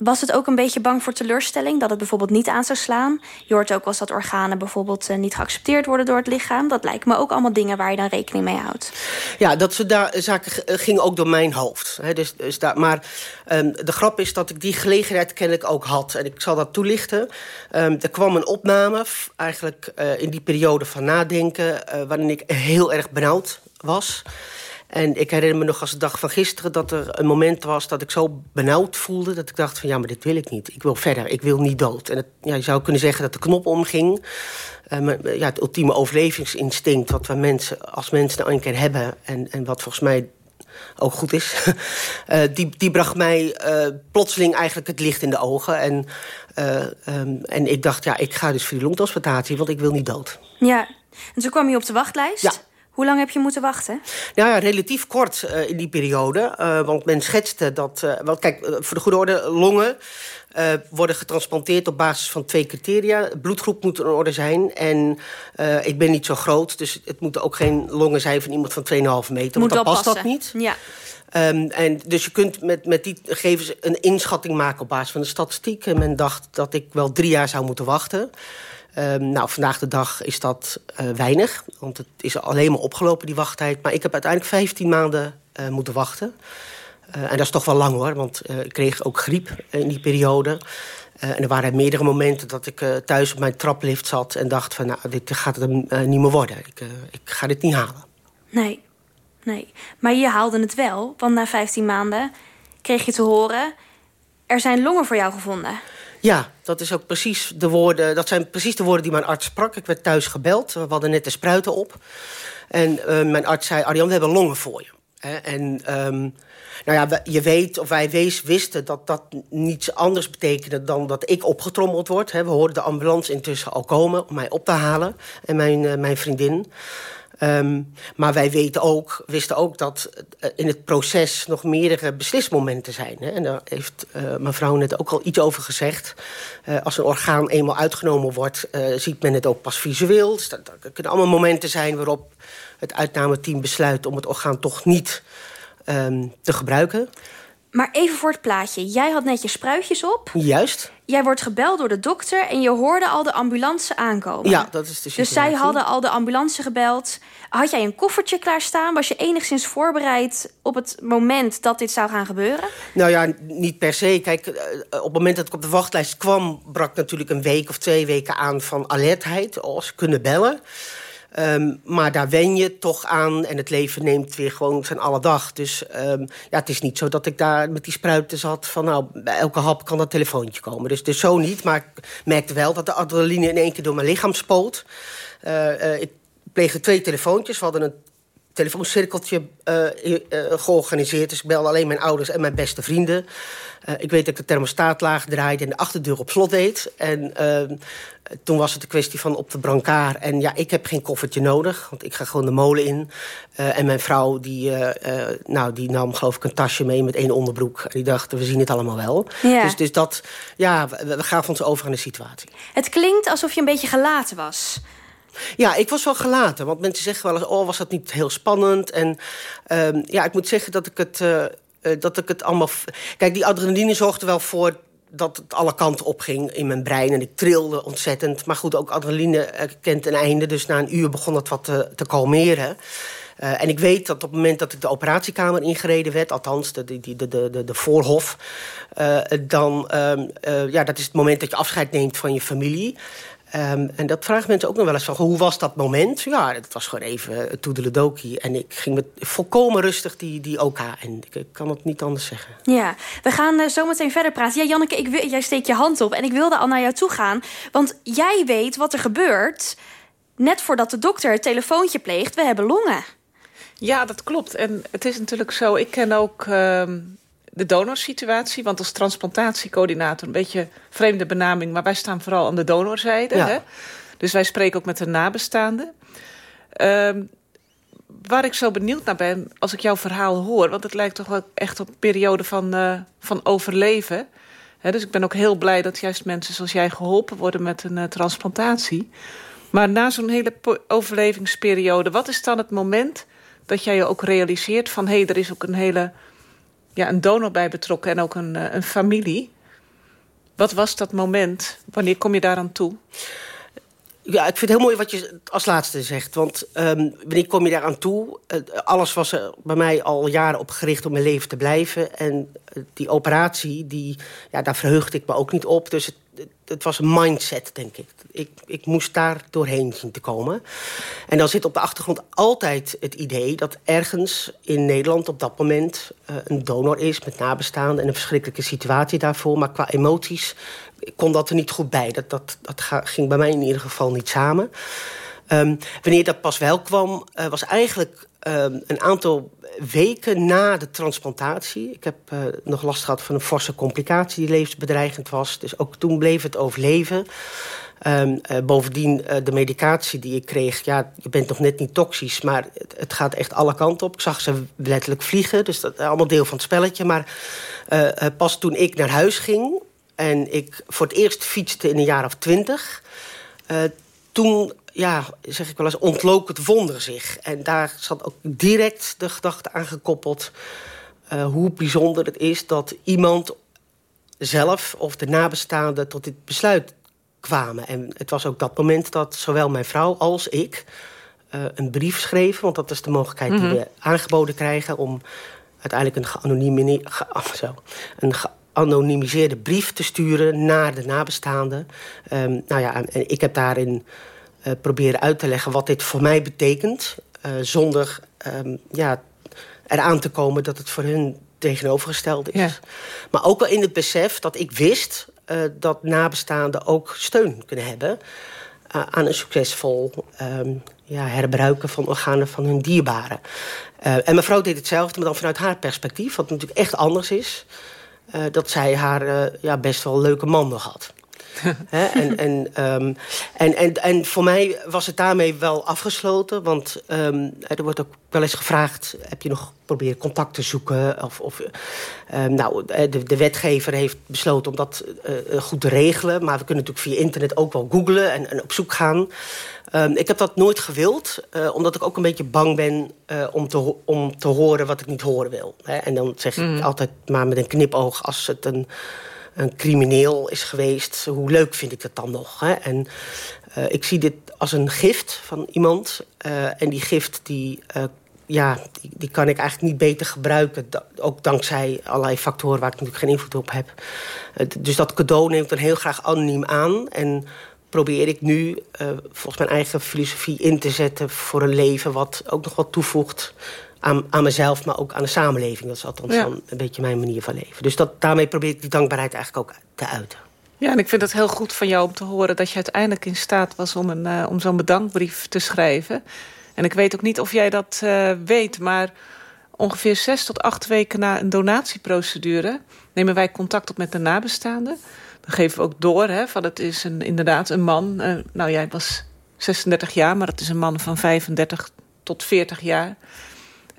[SPEAKER 4] Was het ook een beetje bang voor teleurstelling? Dat het bijvoorbeeld niet aan zou slaan? Je hoort ook wel dat organen bijvoorbeeld uh, niet geaccepteerd worden door het lichaam. Dat lijken me ook allemaal dingen waar je dan rekening mee houdt.
[SPEAKER 6] Ja, dat soort zaken gingen ook door mijn hoofd. Dus, dus daar, maar um, de grap is dat ik die gelegenheid kennelijk ook had. En ik zal dat toelichten. Um, er kwam een opname, eigenlijk uh, in die periode van nadenken... Uh, waarin ik heel erg benauwd was... En ik herinner me nog als de dag van gisteren dat er een moment was... dat ik zo benauwd voelde dat ik dacht van ja, maar dit wil ik niet. Ik wil verder, ik wil niet dood. En het, ja, je zou kunnen zeggen dat de knop omging. Uh, maar, ja, het ultieme overlevingsinstinct wat we mensen, als mensen nou een keer hebben... en, en wat volgens mij ook goed is... uh, <laughs> die, die bracht mij uh, plotseling eigenlijk het licht in de ogen. En, um, en ik dacht, ja, ik ga dus voor die longtransplantatie... want ik wil niet dood.
[SPEAKER 4] Ja, en toen kwam je op de wachtlijst...
[SPEAKER 6] Ja.
[SPEAKER 4] Hoe lang heb je moeten wachten?
[SPEAKER 6] Nou ja, relatief kort uh, in die periode. Uh, want men schetste dat... Uh, want kijk, voor de goede orde, longen worden getransplanteerd op basis van twee criteria. Bloedgroep moet in orde zijn. En ik ben niet zo groot, dus het moeten ook geen longen zijn van iemand van 2,5 meter.
[SPEAKER 4] Moet
[SPEAKER 6] want dan
[SPEAKER 4] past
[SPEAKER 6] dat niet.
[SPEAKER 4] Ja.
[SPEAKER 6] Um, en dus je kunt met, met die gegevens een inschatting maken op basis van de statistiek. En men dacht dat ik wel drie jaar zou moeten wachten. Um, nou, vandaag de dag is dat uh, weinig. Want het is alleen maar opgelopen, die wachttijd. Maar ik heb uiteindelijk 15 maanden uh, moeten wachten. Uh, en dat is toch wel lang hoor, want ik kreeg ook griep in die periode. en er waren meerdere momenten dat ik thuis op mijn traplift zat... en dacht van, nou, dit gaat het niet meer worden. Ik, ik ga dit niet halen.
[SPEAKER 4] Nee, nee. Maar je haalde het wel, want na 15 maanden kreeg je te horen... er zijn longen voor jou gevonden.
[SPEAKER 6] Ja, dat, is ook precies de woorden, dat zijn precies de woorden die mijn arts sprak. Ik werd thuis gebeld, we hadden net de spruiten op. En uh, mijn arts zei, Arjan, we hebben longen voor je. En um, nou ja, je weet, of wij wees, wisten dat dat niets anders betekende... dan dat ik opgetrommeld word. We hoorden de ambulance intussen al komen om mij op te halen. En mijn, uh, mijn vriendin. Um, maar wij weten ook, wisten ook dat uh, in het proces nog meerdere beslismomenten zijn. Hè? En daar heeft uh, mevrouw net ook al iets over gezegd. Uh, als een orgaan eenmaal uitgenomen wordt, ziet men het ook pas visueel. Dus dat, dat kunnen allemaal momenten zijn waarop het uitnameteam besluit... om het orgaan toch niet um, te gebruiken.
[SPEAKER 4] Maar even voor het plaatje. Jij had net je spruitjes op.
[SPEAKER 6] Juist.
[SPEAKER 4] Jij wordt gebeld door de dokter en je hoorde al de ambulance aankomen.
[SPEAKER 6] Ja, dat is de situatie.
[SPEAKER 4] Dus zij hadden al de ambulance gebeld. Had jij een koffertje klaarstaan? Was je enigszins voorbereid op het moment dat dit zou gaan gebeuren?
[SPEAKER 6] Nou ja, niet per se. Kijk, eh, op het moment dat ik op de wachtlijst kwam... brak natuurlijk een week of twee weken aan van alertheid. Als kunnen bellen. Um, maar daar wen je toch aan en het leven neemt weer gewoon zijn alle dag. Dus um, ja, het is niet zo dat ik daar met die spruiten zat... van nou, bij elke hap kan dat telefoontje komen. Dus, dus zo niet, maar ik merkte wel dat de adrenaline in één keer door mijn lichaam spoot. Uh, uh, ik pleegde twee telefoontjes. We hadden een telefooncirkeltje uh, uh, georganiseerd. Dus ik belde alleen mijn ouders en mijn beste vrienden. Uh, ik weet dat ik de thermostaat laag draaide en de achterdeur op slot deed. En toen was het een kwestie van op de brancard. En ja, ik heb geen koffertje nodig, want ik ga gewoon de molen in. en mijn vrouw, die, nou, die nam geloof ik een tasje mee met één onderbroek. En die dacht, we zien het allemaal wel.
[SPEAKER 4] Ja.
[SPEAKER 6] Dus, dus dat, ja, we, we gaven ons over aan de situatie.
[SPEAKER 4] Het klinkt alsof je een beetje gelaten was...
[SPEAKER 6] Ja, ik was wel gelaten. Want mensen zeggen wel eens, oh, was dat niet heel spannend? En um, ja, ik moet zeggen dat ik het, uh, dat ik het allemaal... Kijk, die adrenaline zorgde wel voor dat het alle kanten opging in mijn brein. En ik trilde ontzettend. Maar goed, ook adrenaline kent een einde. Dus na een uur begon het wat te, te kalmeren. Uh, en ik weet dat op het moment dat ik de operatiekamer ingereden werd... althans, de, de, de, de, de voorhof... Dan, uh, ja, dat is het moment dat je afscheid neemt van je familie... Um, en dat vragen mensen ook nog wel eens van, hoe was dat moment? Ja, het was gewoon even toedeledokie. En ik ging met volkomen rustig die, die OK en ik, ik kan het niet anders zeggen.
[SPEAKER 4] Ja, we gaan uh, zo meteen verder praten. Ja, Janneke, ik wil, jij steekt je hand op en ik wilde al naar jou toe gaan. Want jij weet wat er gebeurt net voordat de dokter het telefoontje pleegt. We hebben longen.
[SPEAKER 7] Ja, dat klopt. En het is natuurlijk zo, ik ken ook... Uh de donorsituatie. Want als transplantatiecoördinator, een beetje vreemde benaming... maar wij staan vooral aan de donorzijde. Ja. Hè? Dus wij spreken ook met de nabestaanden. Um, waar ik zo benieuwd naar ben, als ik jouw verhaal hoor... want het lijkt toch wel echt op een periode van, uh, van overleven. He, dus ik ben ook heel blij dat juist mensen zoals jij geholpen worden... met een uh, transplantatie. Maar na zo'n hele overlevingsperiode... wat is dan het moment dat jij je ook realiseert van... hé, hey, er is ook een hele ja, een donor bij betrokken en ook een, een familie. Wat was dat moment? Wanneer kom je daaraan toe?
[SPEAKER 6] Ja, ik vind het heel mooi wat je als laatste zegt. Want um, wanneer kom je daaraan toe? Uh, alles was er bij mij al jaren op gericht om mijn leven te blijven. En uh, die operatie, die, ja, daar verheugde ik me ook niet op. Dus het, het, was een mindset, denk ik. ik. Ik moest daar doorheen zien te komen. En dan zit op de achtergrond altijd het idee... dat ergens in Nederland op dat moment uh, een donor is... met nabestaanden en een verschrikkelijke situatie daarvoor. Maar qua emoties kon dat er niet goed bij. Dat, dat, dat ging bij mij in ieder geval niet samen. Um, wanneer dat pas wel kwam, uh, was eigenlijk um, een aantal weken na de transplantatie. Ik heb uh, nog last gehad van een forse complicatie die levensbedreigend was. Dus ook toen bleef het overleven. Um, uh, bovendien, de medicatie die ik kreeg... ja, je bent nog net niet toxisch, maar het, gaat echt alle kanten op. Ik zag ze letterlijk vliegen, dus dat allemaal deel van het spelletje. Maar pas toen ik naar huis ging en ik voor het eerst fietste in een jaar of twintig... Toen, ja, zeg ik wel eens, ontlook het wonder zich. En daar zat ook direct de gedachte aan gekoppeld... Uh, hoe bijzonder het is dat iemand zelf of de nabestaanden tot dit besluit kwamen. En het was ook dat moment dat zowel mijn vrouw als ik uh, een brief schreven... want dat is de mogelijkheid mm -hmm. die we aangeboden krijgen... om uiteindelijk een. Ge, zo, een ge, anonimiseerde brief te sturen naar de nabestaanden. Um, nou ja, en ik heb daarin uh, proberen uit te leggen wat dit voor mij betekent... Uh, zonder um, ja, eraan te komen dat het voor hun tegenovergesteld is. Ja. Maar ook wel in het besef dat ik wist... dat nabestaanden ook steun kunnen hebben... aan een succesvol ehm, ja, herbruiken van organen van hun dierbaren. en mevrouw deed hetzelfde, maar dan vanuit haar perspectief... wat natuurlijk echt anders is... dat zij haar ja, best wel leuke man nog had. En, <laughs> en, um, en, en, en voor mij was het daarmee wel afgesloten. Want um, er wordt ook wel eens gevraagd... heb je nog proberen contact te zoeken? Of, of um, nou, de, de, wetgever heeft besloten om dat uh, goed te regelen. Maar we kunnen natuurlijk via internet ook wel googlen en, en op zoek gaan. ik heb dat nooit gewild, uh, omdat ik ook een beetje bang ben uh, om, te, om te horen wat ik niet horen wil. En dan zeg ik mm. altijd maar met een knipoog als het een een crimineel is geweest, hoe leuk vind ik dat dan nog? Hè? En uh, ik zie dit als een gift van iemand. Uh, en die gift die, uh, ja, die, kan ik eigenlijk niet beter gebruiken. Ook dankzij allerlei factoren waar ik natuurlijk geen invloed op heb. dus dat cadeau neem ik dan heel graag anoniem aan. En probeer ik nu volgens mijn eigen filosofie in te zetten... voor een leven wat ook nog wat toevoegt aan, aan mezelf, maar ook aan de samenleving. Dat is althans ja. dan een beetje mijn manier van leven. Dus dat, daarmee probeer ik die dankbaarheid eigenlijk ook te uiten.
[SPEAKER 7] Ja, en ik vind het heel goed van jou om te horen... dat je uiteindelijk in staat was om, een, uh, om zo'n bedankbrief te schrijven. En ik weet ook niet of jij dat uh, weet, maar ongeveer zes tot acht weken na een donatieprocedure... nemen wij contact op met de nabestaanden. Dan geven we ook door, hè, van het is een, inderdaad een man... Uh, nou, jij was 36 jaar, maar het is een man van 35 tot 40 jaar...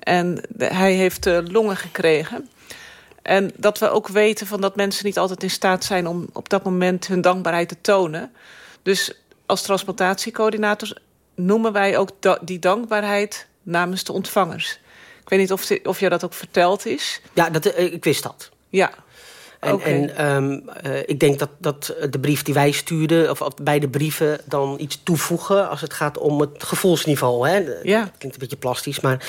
[SPEAKER 7] En hij heeft uh, longen gekregen. En dat we ook weten van dat mensen niet altijd in staat zijn... om op dat moment hun dankbaarheid te tonen. Dus als transplantatiecoördinator noemen wij ook die dankbaarheid namens de ontvangers. Ik weet niet of, of je dat ook verteld is.
[SPEAKER 6] Ja, dat, eh, ik wist dat.
[SPEAKER 7] Ja,
[SPEAKER 6] en, okay. en um, uh, ik denk dat, dat de brief die wij stuurden... of bij de brieven dan iets toevoegen... als het gaat om het gevoelsniveau. Hè?
[SPEAKER 7] Ja.
[SPEAKER 6] Dat klinkt een beetje plastisch, maar...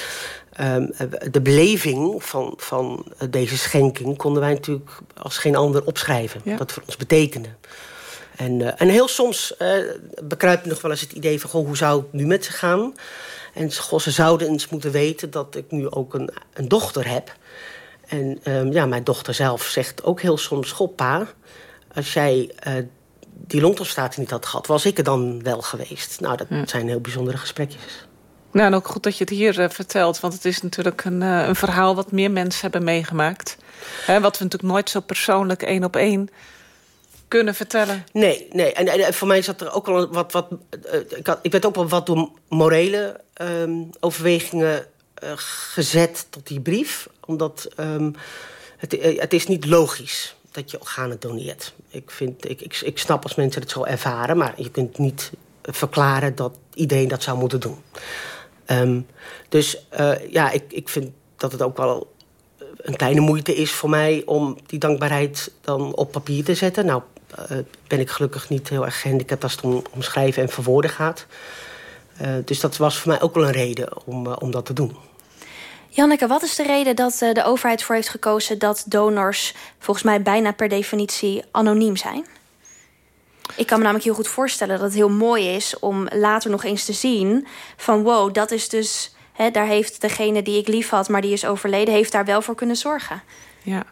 [SPEAKER 6] Um, de beleving van, van deze schenking... konden wij natuurlijk als geen ander opschrijven. Ja. Dat voor ons betekende. En, uh, en heel soms uh, bekruipt nog wel eens het idee van... Goh, hoe zou het nu met ze gaan? En goh, ze zouden eens moeten weten dat ik nu ook een, een dochter heb... En um, ja, mijn dochter zelf zegt ook heel soms... Goh, pa, als jij uh, die longtransplantatie niet had gehad... was ik er dan wel geweest. Nou, dat ja. zijn heel bijzondere gesprekjes.
[SPEAKER 7] Nou, en ook goed dat je het hier uh, vertelt. Want het is natuurlijk een, uh, een verhaal wat meer mensen hebben meegemaakt. Hè, wat we natuurlijk nooit zo persoonlijk één op één kunnen vertellen.
[SPEAKER 6] Nee, nee. En, voor mij zat er ook wel wat... wat uh, ik, had, ik werd ook wel wat door morele um, overwegingen gezet tot die brief. Omdat um, het, het is niet logisch dat je organen doneert. Ik, vind, ik, ik, ik snap als mensen het zo ervaren... maar je kunt niet verklaren dat iedereen dat zou moeten doen. Um, dus uh, ja, ik, ik vind dat het ook wel een kleine moeite is voor mij... om die dankbaarheid dan op papier te zetten. Nou uh, ben ik gelukkig niet heel erg gehandicapt als het om, schrijven en verwoorden gaat. Uh, dus dat was voor mij ook wel een reden om, om dat te doen.
[SPEAKER 4] Janneke, wat is de reden dat de overheid voor heeft gekozen... dat donors volgens mij bijna per definitie anoniem zijn? Ik kan me namelijk heel goed voorstellen dat het heel mooi is... om later nog eens te zien van wow, dat is dus... Hè, daar heeft degene die ik lief had, maar die is overleden... heeft daar wel voor kunnen zorgen.
[SPEAKER 7] Ja,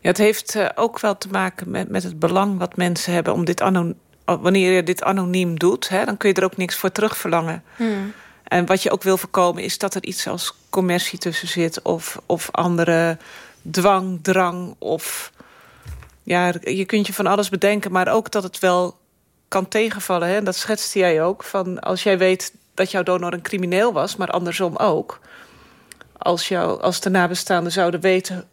[SPEAKER 7] ja het heeft uh, ook wel te maken met, met het belang wat mensen hebben... om dit anoniem wanneer je dit anoniem doet, hè, dan kun je er ook niks voor terugverlangen. Hmm. En wat je ook wil voorkomen is dat er iets als commercie tussen zit... of, of andere dwang, drang of... Ja, je kunt je van alles bedenken, maar ook dat het wel kan tegenvallen. Hè? Dat schetste jij ook. Van als jij weet dat jouw donor een crimineel was, maar andersom ook. Als, jou, als de nabestaanden zouden weten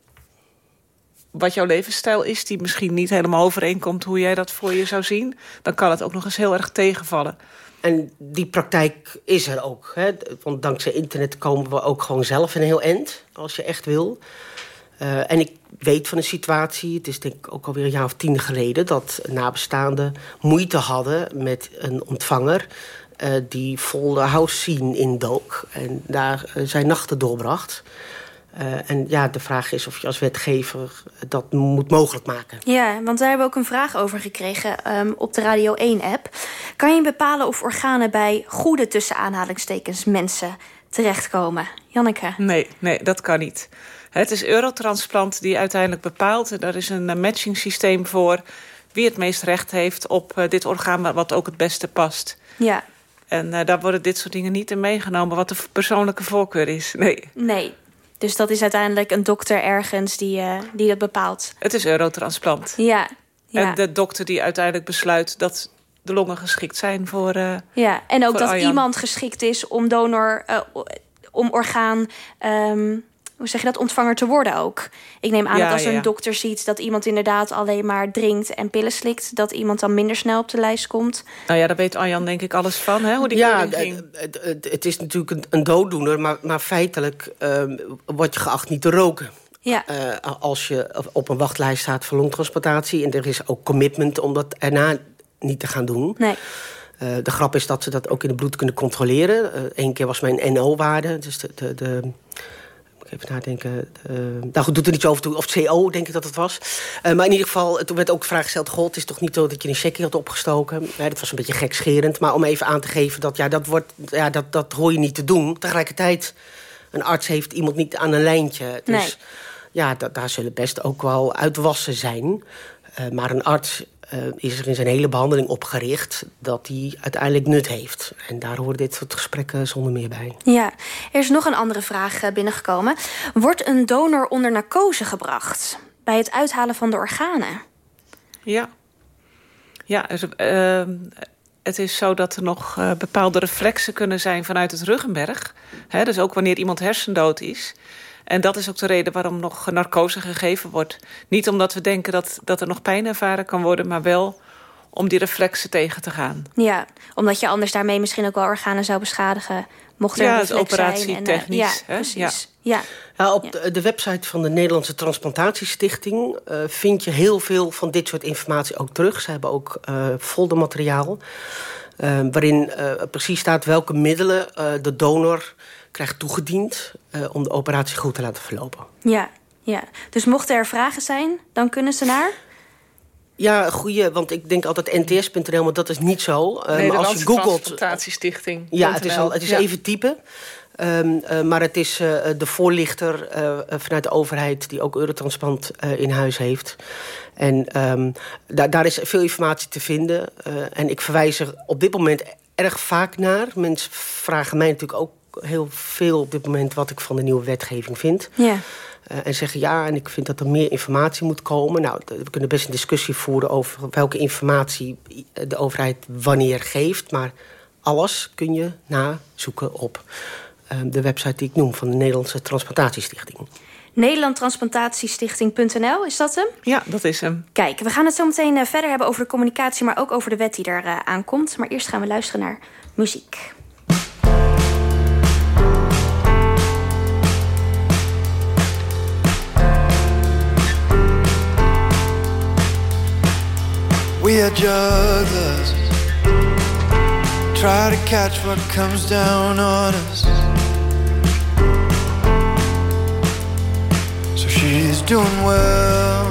[SPEAKER 7] wat jouw levensstijl is... die misschien niet helemaal overeenkomt hoe jij dat voor je zou zien... dan kan het ook nog eens heel erg tegenvallen.
[SPEAKER 6] En die praktijk is er ook. Hè? Want dankzij internet komen we ook gewoon zelf een heel eind, als je echt wil. Uh, en ik weet van een situatie, het is denk ik ook alweer een jaar of tien geleden... dat nabestaanden moeite hadden met een ontvanger... Uh, die vol de house scene indook en daar uh, zijn nachten doorbracht... Uh, en ja, de vraag is of je als wetgever dat moet mogelijk maken.
[SPEAKER 4] Ja, want daar hebben we ook een vraag over gekregen um, op de Radio 1-app. Kan je bepalen of organen bij goede tussen aanhalingstekens mensen terechtkomen? Janneke?
[SPEAKER 7] Nee, nee, dat kan niet. Het is Eurotransplant die uiteindelijk bepaalt... en daar is een matching systeem voor wie het meest recht heeft op dit orgaan... wat ook het beste past.
[SPEAKER 4] Ja.
[SPEAKER 7] En daar worden dit soort dingen niet in meegenomen... wat de persoonlijke voorkeur is. <laughs> Nee.
[SPEAKER 4] Nee. Dus dat is uiteindelijk een dokter ergens die, die dat bepaalt.
[SPEAKER 7] Het is eurotransplant.
[SPEAKER 4] Ja. ja.
[SPEAKER 7] En de dokter die uiteindelijk besluit dat de longen geschikt zijn voor uh,
[SPEAKER 4] Ja, en ook dat iemand geschikt is om donor, om orgaan... Um, hoe zeg je dat, ontvanger te worden ook. Ik neem aan dat als een dokter ziet dat iemand inderdaad alleen maar drinkt en pillen slikt, dat iemand dan minder snel op de lijst komt.
[SPEAKER 7] Nou ja, daar weet Arjan denk ik alles van, hè? Hoe die ja, ging.
[SPEAKER 6] Het, is natuurlijk een, een dooddoener, maar, maar feitelijk um, word je geacht niet te roken. Ja. Uh, als je op een wachtlijst staat voor longtransplantatie... en er is ook commitment om dat erna niet te gaan doen. Nee. Uh, de grap is dat ze dat ook in het bloed kunnen controleren. Eén uh, keer was mijn NO-waarde, dus de... de, de even nadenken. Uh, nou goed, doet er niet over. Of CO, denk ik dat het was. Uh, maar in ieder geval, toen werd ook de vraag gesteld... God, het is toch niet zo dat je een checkje had opgestoken? Ja, dat was een beetje gekscherend. Maar om even aan te geven dat, ja, dat, wordt, ja, dat, dat hoor je niet te doen. Tegelijkertijd, een arts heeft iemand niet aan een lijntje. Dus nee. ja, dat, daar zullen best ook wel uitwassen zijn. Uh, maar een arts uh, is er in zijn hele behandeling op gericht... dat hij uiteindelijk nut heeft. En daar horen dit soort gesprekken zonder meer bij.
[SPEAKER 4] Ja, er is nog een andere vraag uh, binnengekomen. Wordt een donor onder narcose gebracht... bij het uithalen van de organen?
[SPEAKER 7] Ja. Ja, dus, uh, het is zo dat er nog uh, bepaalde reflexen kunnen zijn vanuit het ruggenberg. Hè, dus ook wanneer iemand hersendood is... En dat is ook de reden waarom nog narcose gegeven wordt. Niet omdat we denken dat, dat er nog pijn ervaren kan worden... maar wel om die reflexen tegen te gaan.
[SPEAKER 4] Ja, omdat je anders daarmee misschien ook wel organen zou beschadigen... mocht er
[SPEAKER 7] ja,
[SPEAKER 4] een
[SPEAKER 7] operatietechnisch.
[SPEAKER 4] Uh, ja, precies. Ja.
[SPEAKER 6] Ja. op de, de, website van de Nederlandse Transplantatiestichting... Uh, vind je heel veel van dit soort informatie ook terug. Ze hebben ook uh, foldermateriaal... Uh, waarin precies staat welke middelen de donor krijgt toegediend... Uh, om de operatie goed te laten verlopen.
[SPEAKER 4] Ja, ja. Dus mochten er vragen zijn, dan kunnen ze naar...
[SPEAKER 6] Ja, goeie, want ik denk altijd nts.nl, maar dat is niet zo.
[SPEAKER 7] Um, als je googelt. Transplantatiestichting.
[SPEAKER 6] Ja, het is, al, het is ja. even typen. Um, uh, maar het is uh, de voorlichter uh, vanuit de overheid... die ook Eurotransplant in huis heeft. En um, daar, daar is veel informatie te vinden. en ik verwijs er op dit moment erg vaak naar. Mensen vragen mij natuurlijk ook heel veel op dit moment wat ik van de nieuwe wetgeving vind. Ja. Uh, en zeggen ja, en ik vind dat er meer informatie moet komen. Nou, we kunnen best een discussie voeren over welke informatie de overheid wanneer geeft. Maar alles kun je nazoeken op uh, de website die ik noem van de Nederlandse Transplantatiestichting.
[SPEAKER 4] Nederlandtransplatatiestichting.nl, is dat hem?
[SPEAKER 7] Ja, dat is hem.
[SPEAKER 4] Kijk, we gaan het zo meteen verder hebben over de communicatie... maar ook over de wet die uh, aankomt. Maar eerst gaan we luisteren naar muziek. We are jugglers. Try to catch what comes down on us. So she's doing well.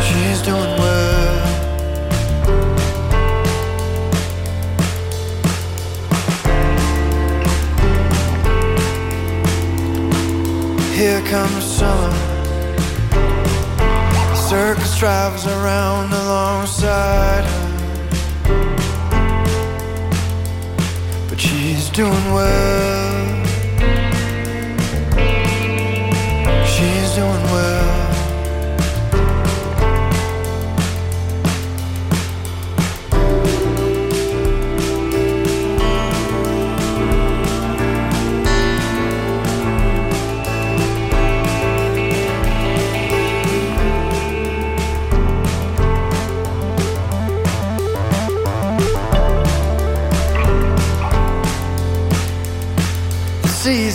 [SPEAKER 4] She's doing well. Here comes summer circus drives around alongside her. But she's doing well. She's doing well.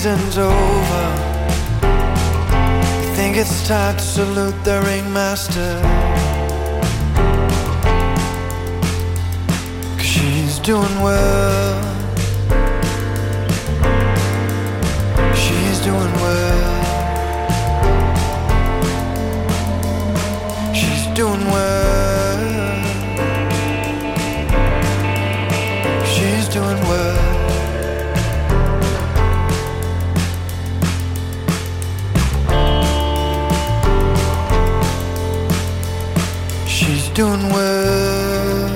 [SPEAKER 4] Season's over. You think it's time to salute the ringmaster. Cause she's doing well. She's doing well. She's doing well doing well.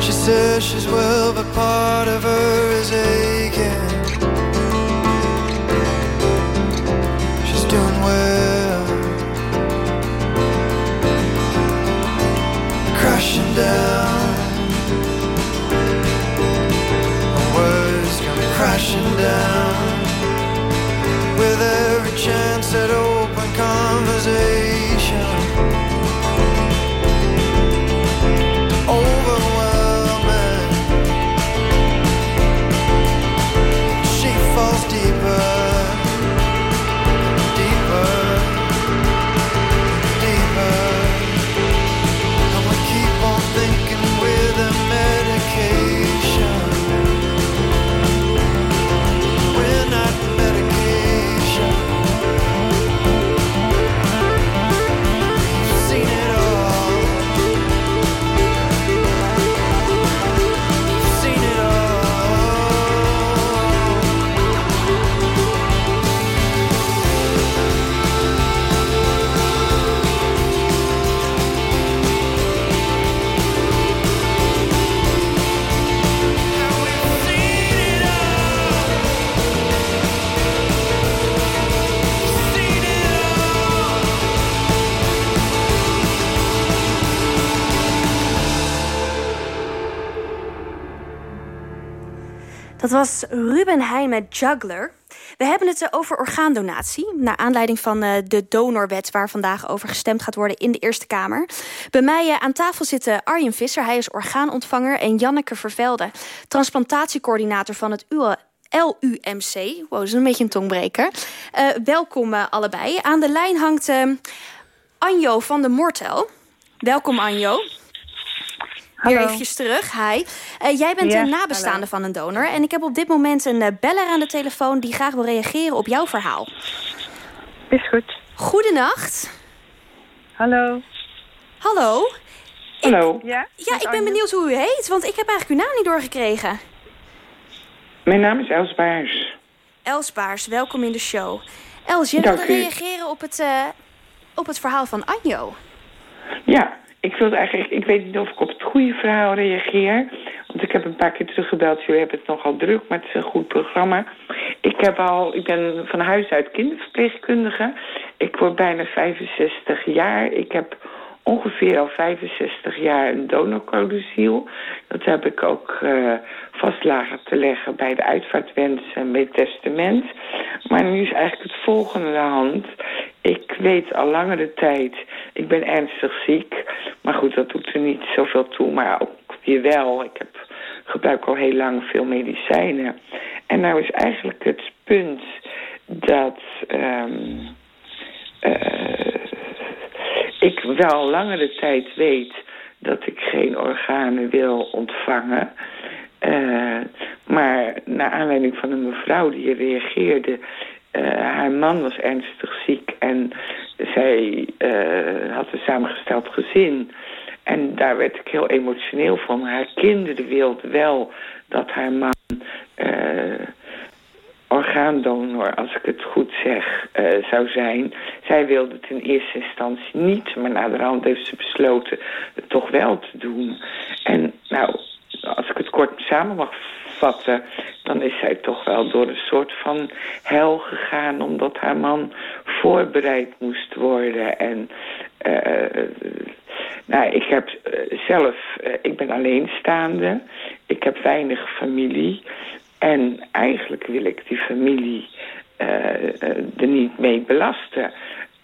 [SPEAKER 8] She says she's well, but part of her
[SPEAKER 4] Dat was Ruben Heijn met Juggler. We hebben het eh, over orgaandonatie. Naar aanleiding van eh, de donorwet waar vandaag over gestemd gaat worden in de Eerste Kamer. Bij mij eh, aan tafel zit Arjen Visser, hij is orgaanontvanger. En Janneke Vervelde, transplantatiecoördinator van het. LUMC. Wow, dat is een beetje een tongbreker. Welkom allebei. Aan de lijn hangt Anjo van de Mortel. Welkom Anjo. Weer eventjes terug. Hi. Eh, jij bent
[SPEAKER 5] Ja,
[SPEAKER 4] een nabestaande van een donor. En ik heb op dit moment een eh, beller aan de telefoon... die graag wil reageren op jouw verhaal.
[SPEAKER 5] Is goed.
[SPEAKER 4] Goedenacht.
[SPEAKER 5] Hallo.
[SPEAKER 4] Hallo.
[SPEAKER 9] Hallo,
[SPEAKER 5] Ja?
[SPEAKER 4] Ja, ik ben benieuwd hoe u heet, want ik heb eigenlijk uw naam niet doorgekregen.
[SPEAKER 9] mijn naam is Els Baars.
[SPEAKER 4] Els Baars, welkom in de show. Els, jij wilde reageren op het, eh, op het verhaal van Anjo.
[SPEAKER 9] Ja, ik wilde eigenlijk, ik weet niet of ik op het goede verhaal reageer. Want ik heb een paar keer teruggebeld. Jullie hebben het nogal druk, maar het is een goed programma. Ik, heb al, ik ben van huis uit kinderverpleegkundige. Ik word bijna 65 jaar. Ik heb ongeveer al 65 jaar een donorcodiciel. Dat heb ik ook eh, vast lagen te leggen bij de uitvaartwens en bij het testament. Maar nu is eigenlijk het volgende de hand. Ik weet al langere tijd, ik ben ernstig ziek. Maar goed, dat doet er niet zoveel toe, maar ook weer wel. Ik heb, gebruik al heel lang veel medicijnen. En nou is eigenlijk het punt dat... ehm, eh, ik wel langere tijd weet dat ik geen organen wil ontvangen. Eh, maar naar aanleiding van een mevrouw die reageerde... eh, haar man was ernstig ziek en zij eh, had een samengesteld gezin. En daar werd ik heel emotioneel van. Haar kinderen wilden wel dat haar man... orgaandonor, als ik het goed zeg, eh, zou zijn. Zij wilde het in eerste instantie niet, maar naderhand heeft ze besloten het toch wel te doen. En nou, als ik het kort samen mag vatten, dan is zij toch wel door een soort van hel gegaan, omdat haar man voorbereid moest worden. En eh, nou, ik heb eh, zelf, ik ben alleenstaande, ik heb weinig familie. En eigenlijk wil ik die familie eh, eh, er niet mee belasten.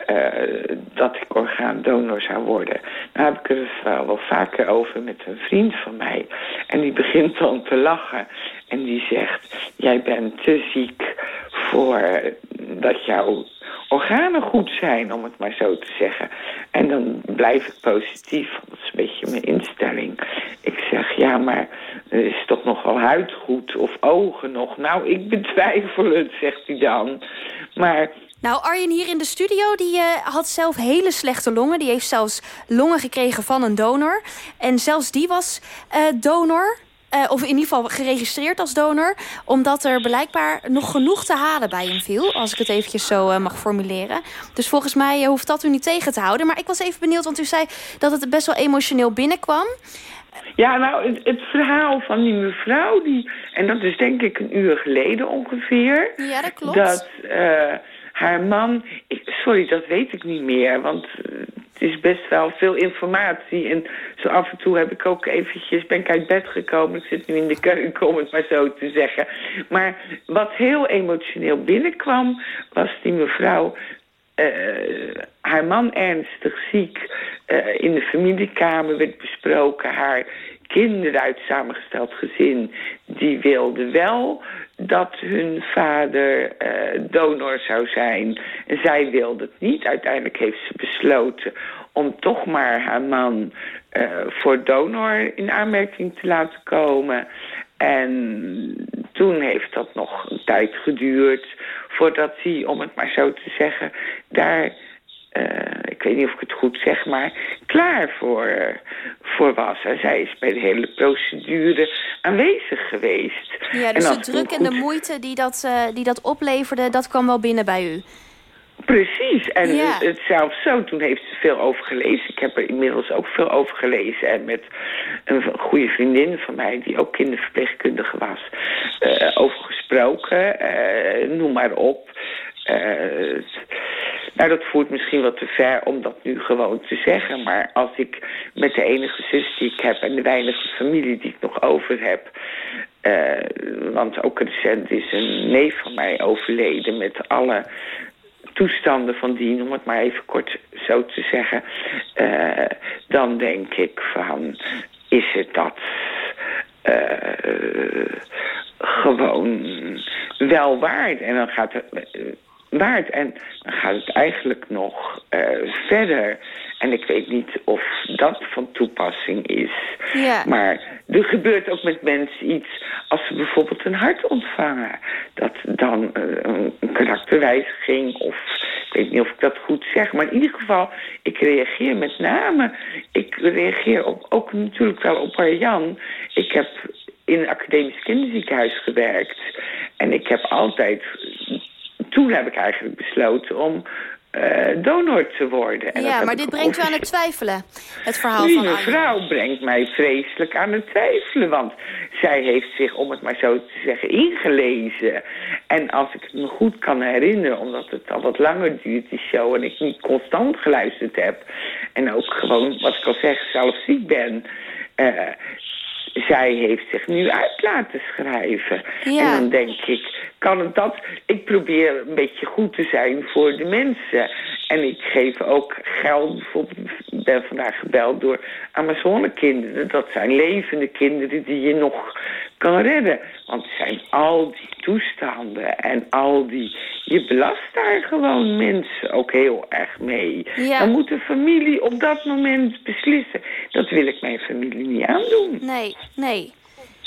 [SPEAKER 9] eh, dat ik orgaandonor zou worden. Nou heb ik het wel, wel vaker over met een vriend van mij. En die begint dan te lachen. En die zegt, jij bent te ziek voor dat jouw organen goed zijn, om het maar zo te zeggen. En dan blijf ik positief, dat is een beetje mijn instelling. Ik zeg, ja, maar is toch nog wel huid goed of ogen nog? Nou, ik betwijfel het, zegt hij dan. Maar
[SPEAKER 4] Nou, Arjen hier in de studio, die eh, had zelf hele slechte longen. Die heeft zelfs longen gekregen van een donor. En zelfs die was eh, donor. of in ieder geval geregistreerd als donor... omdat er blijkbaar nog genoeg te halen bij hem viel... als ik het eventjes zo mag formuleren. Dus volgens mij hoeft dat u niet tegen te houden. Maar ik was even benieuwd, want u zei dat het best wel emotioneel binnenkwam.
[SPEAKER 9] Ja, nou, het, het, verhaal van die mevrouw, die, en dat is denk ik een uur geleden ongeveer.
[SPEAKER 4] Ja, dat klopt.
[SPEAKER 9] Dat uh, haar man, ik, sorry, dat weet ik niet meer, want uh, het is best wel veel informatie. En zo af en toe heb ik ook eventjes, ben ik uit bed gekomen, ik zit nu in de keuken om het maar zo te zeggen. Maar wat heel emotioneel binnenkwam, was die mevrouw uh, haar man ernstig ziek. Uh, in de familiekamer werd besproken. Haar kinderen uit samengesteld gezin... die wilden wel dat hun vader uh, donor zou zijn. En zij wilde het niet. Uiteindelijk heeft ze besloten om toch maar haar man voor donor in aanmerking te laten komen. En toen heeft dat nog een tijd geduurd voordat hij, om het maar zo te zeggen, daar, uh, ik weet niet of ik het goed zeg, maar klaar voor, uh, voor was. En zij is bij de hele procedure aanwezig geweest.
[SPEAKER 4] Ja, dus de druk en de moeite die dat, uh, die dat opleverde, dat kwam wel binnen bij u?
[SPEAKER 9] Precies. En ja. het, zelfs zo, toen heeft ze veel over gelezen. Ik heb er inmiddels ook veel over gelezen. En met een goede vriendin van mij, die ook kinderverpleegkundige was, uh, over gesproken. Uh, noem maar op. Uh, nou, dat voert misschien wat te ver om dat nu gewoon te zeggen. Maar als ik met de enige zus die ik heb en de weinige familie die ik nog over heb... Uh, want ook recent is een neef van mij overleden met alle toestanden van dien, om het maar even kort zo te zeggen... Uh, dan denk ik van, is het dat uh, gewoon wel waard? En dan gaat. Uh, waard. En dan gaat het eigenlijk nog uh, verder. En ik weet niet of dat van toepassing is.
[SPEAKER 4] Ja.
[SPEAKER 9] Maar er gebeurt ook met mensen iets als ze bijvoorbeeld een hart ontvangen. Dat dan uh, een karakterwijziging of... Ik weet niet of ik dat goed zeg, maar in ieder geval... ik reageer met name... Ik reageer op, ook natuurlijk wel op Arjan. Ik heb in een academisch kinderziekenhuis gewerkt. En ik heb altijd toen heb ik eigenlijk besloten om uh, donor te worden. En
[SPEAKER 4] ja, maar dit brengt u aan het twijfelen, het verhaal
[SPEAKER 9] Die
[SPEAKER 4] van
[SPEAKER 9] Die mevrouw brengt mij vreselijk aan het twijfelen. Want zij heeft zich, om het maar zo te zeggen, ingelezen. En als ik het me goed kan herinneren, omdat het al wat langer duurt, die show... en ik niet constant geluisterd heb... en ook gewoon, wat ik al zeg, zelf ziek ben... Uh, zij heeft zich nu uit laten schrijven.
[SPEAKER 4] Ja.
[SPEAKER 9] En dan denk ik, kan het dat... Ik probeer een beetje goed te zijn voor de mensen. En ik geef ook geld. Bijvoorbeeld, ik ben vandaag gebeld door Amazonekinderen. Dat zijn levende kinderen die je nog kan redden. Want er zijn al die toestanden en al die... Je belast daar gewoon mensen ook heel erg mee.
[SPEAKER 4] Ja.
[SPEAKER 9] Dan moet de familie op dat moment beslissen. Dat wil ik mijn familie niet aandoen.
[SPEAKER 4] Nee, nee.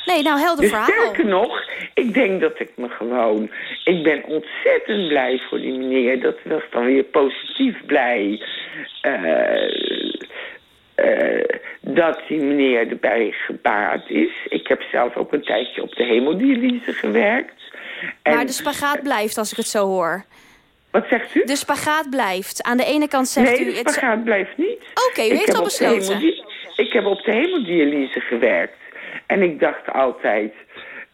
[SPEAKER 4] Nee, nou, helder
[SPEAKER 9] dus
[SPEAKER 4] verhaal.
[SPEAKER 9] sterker nog, ik denk dat ik me gewoon... Ik ben ontzettend blij voor die meneer. Dat was dan weer positief blij. Uh, uh, dat die meneer erbij gebaat is. Ik heb zelf ook een tijdje op de hemodialyse gewerkt.
[SPEAKER 4] En, maar de spagaat blijft, als ik het zo hoor.
[SPEAKER 9] Wat zegt u?
[SPEAKER 4] De spagaat blijft. Aan de ene kant zegt
[SPEAKER 9] nee,
[SPEAKER 4] u...
[SPEAKER 9] de spagaat het... blijft niet.
[SPEAKER 4] Oké, okay, u heeft al besloten.
[SPEAKER 9] Ik heb op de hemodialyse gewerkt. En ik dacht altijd,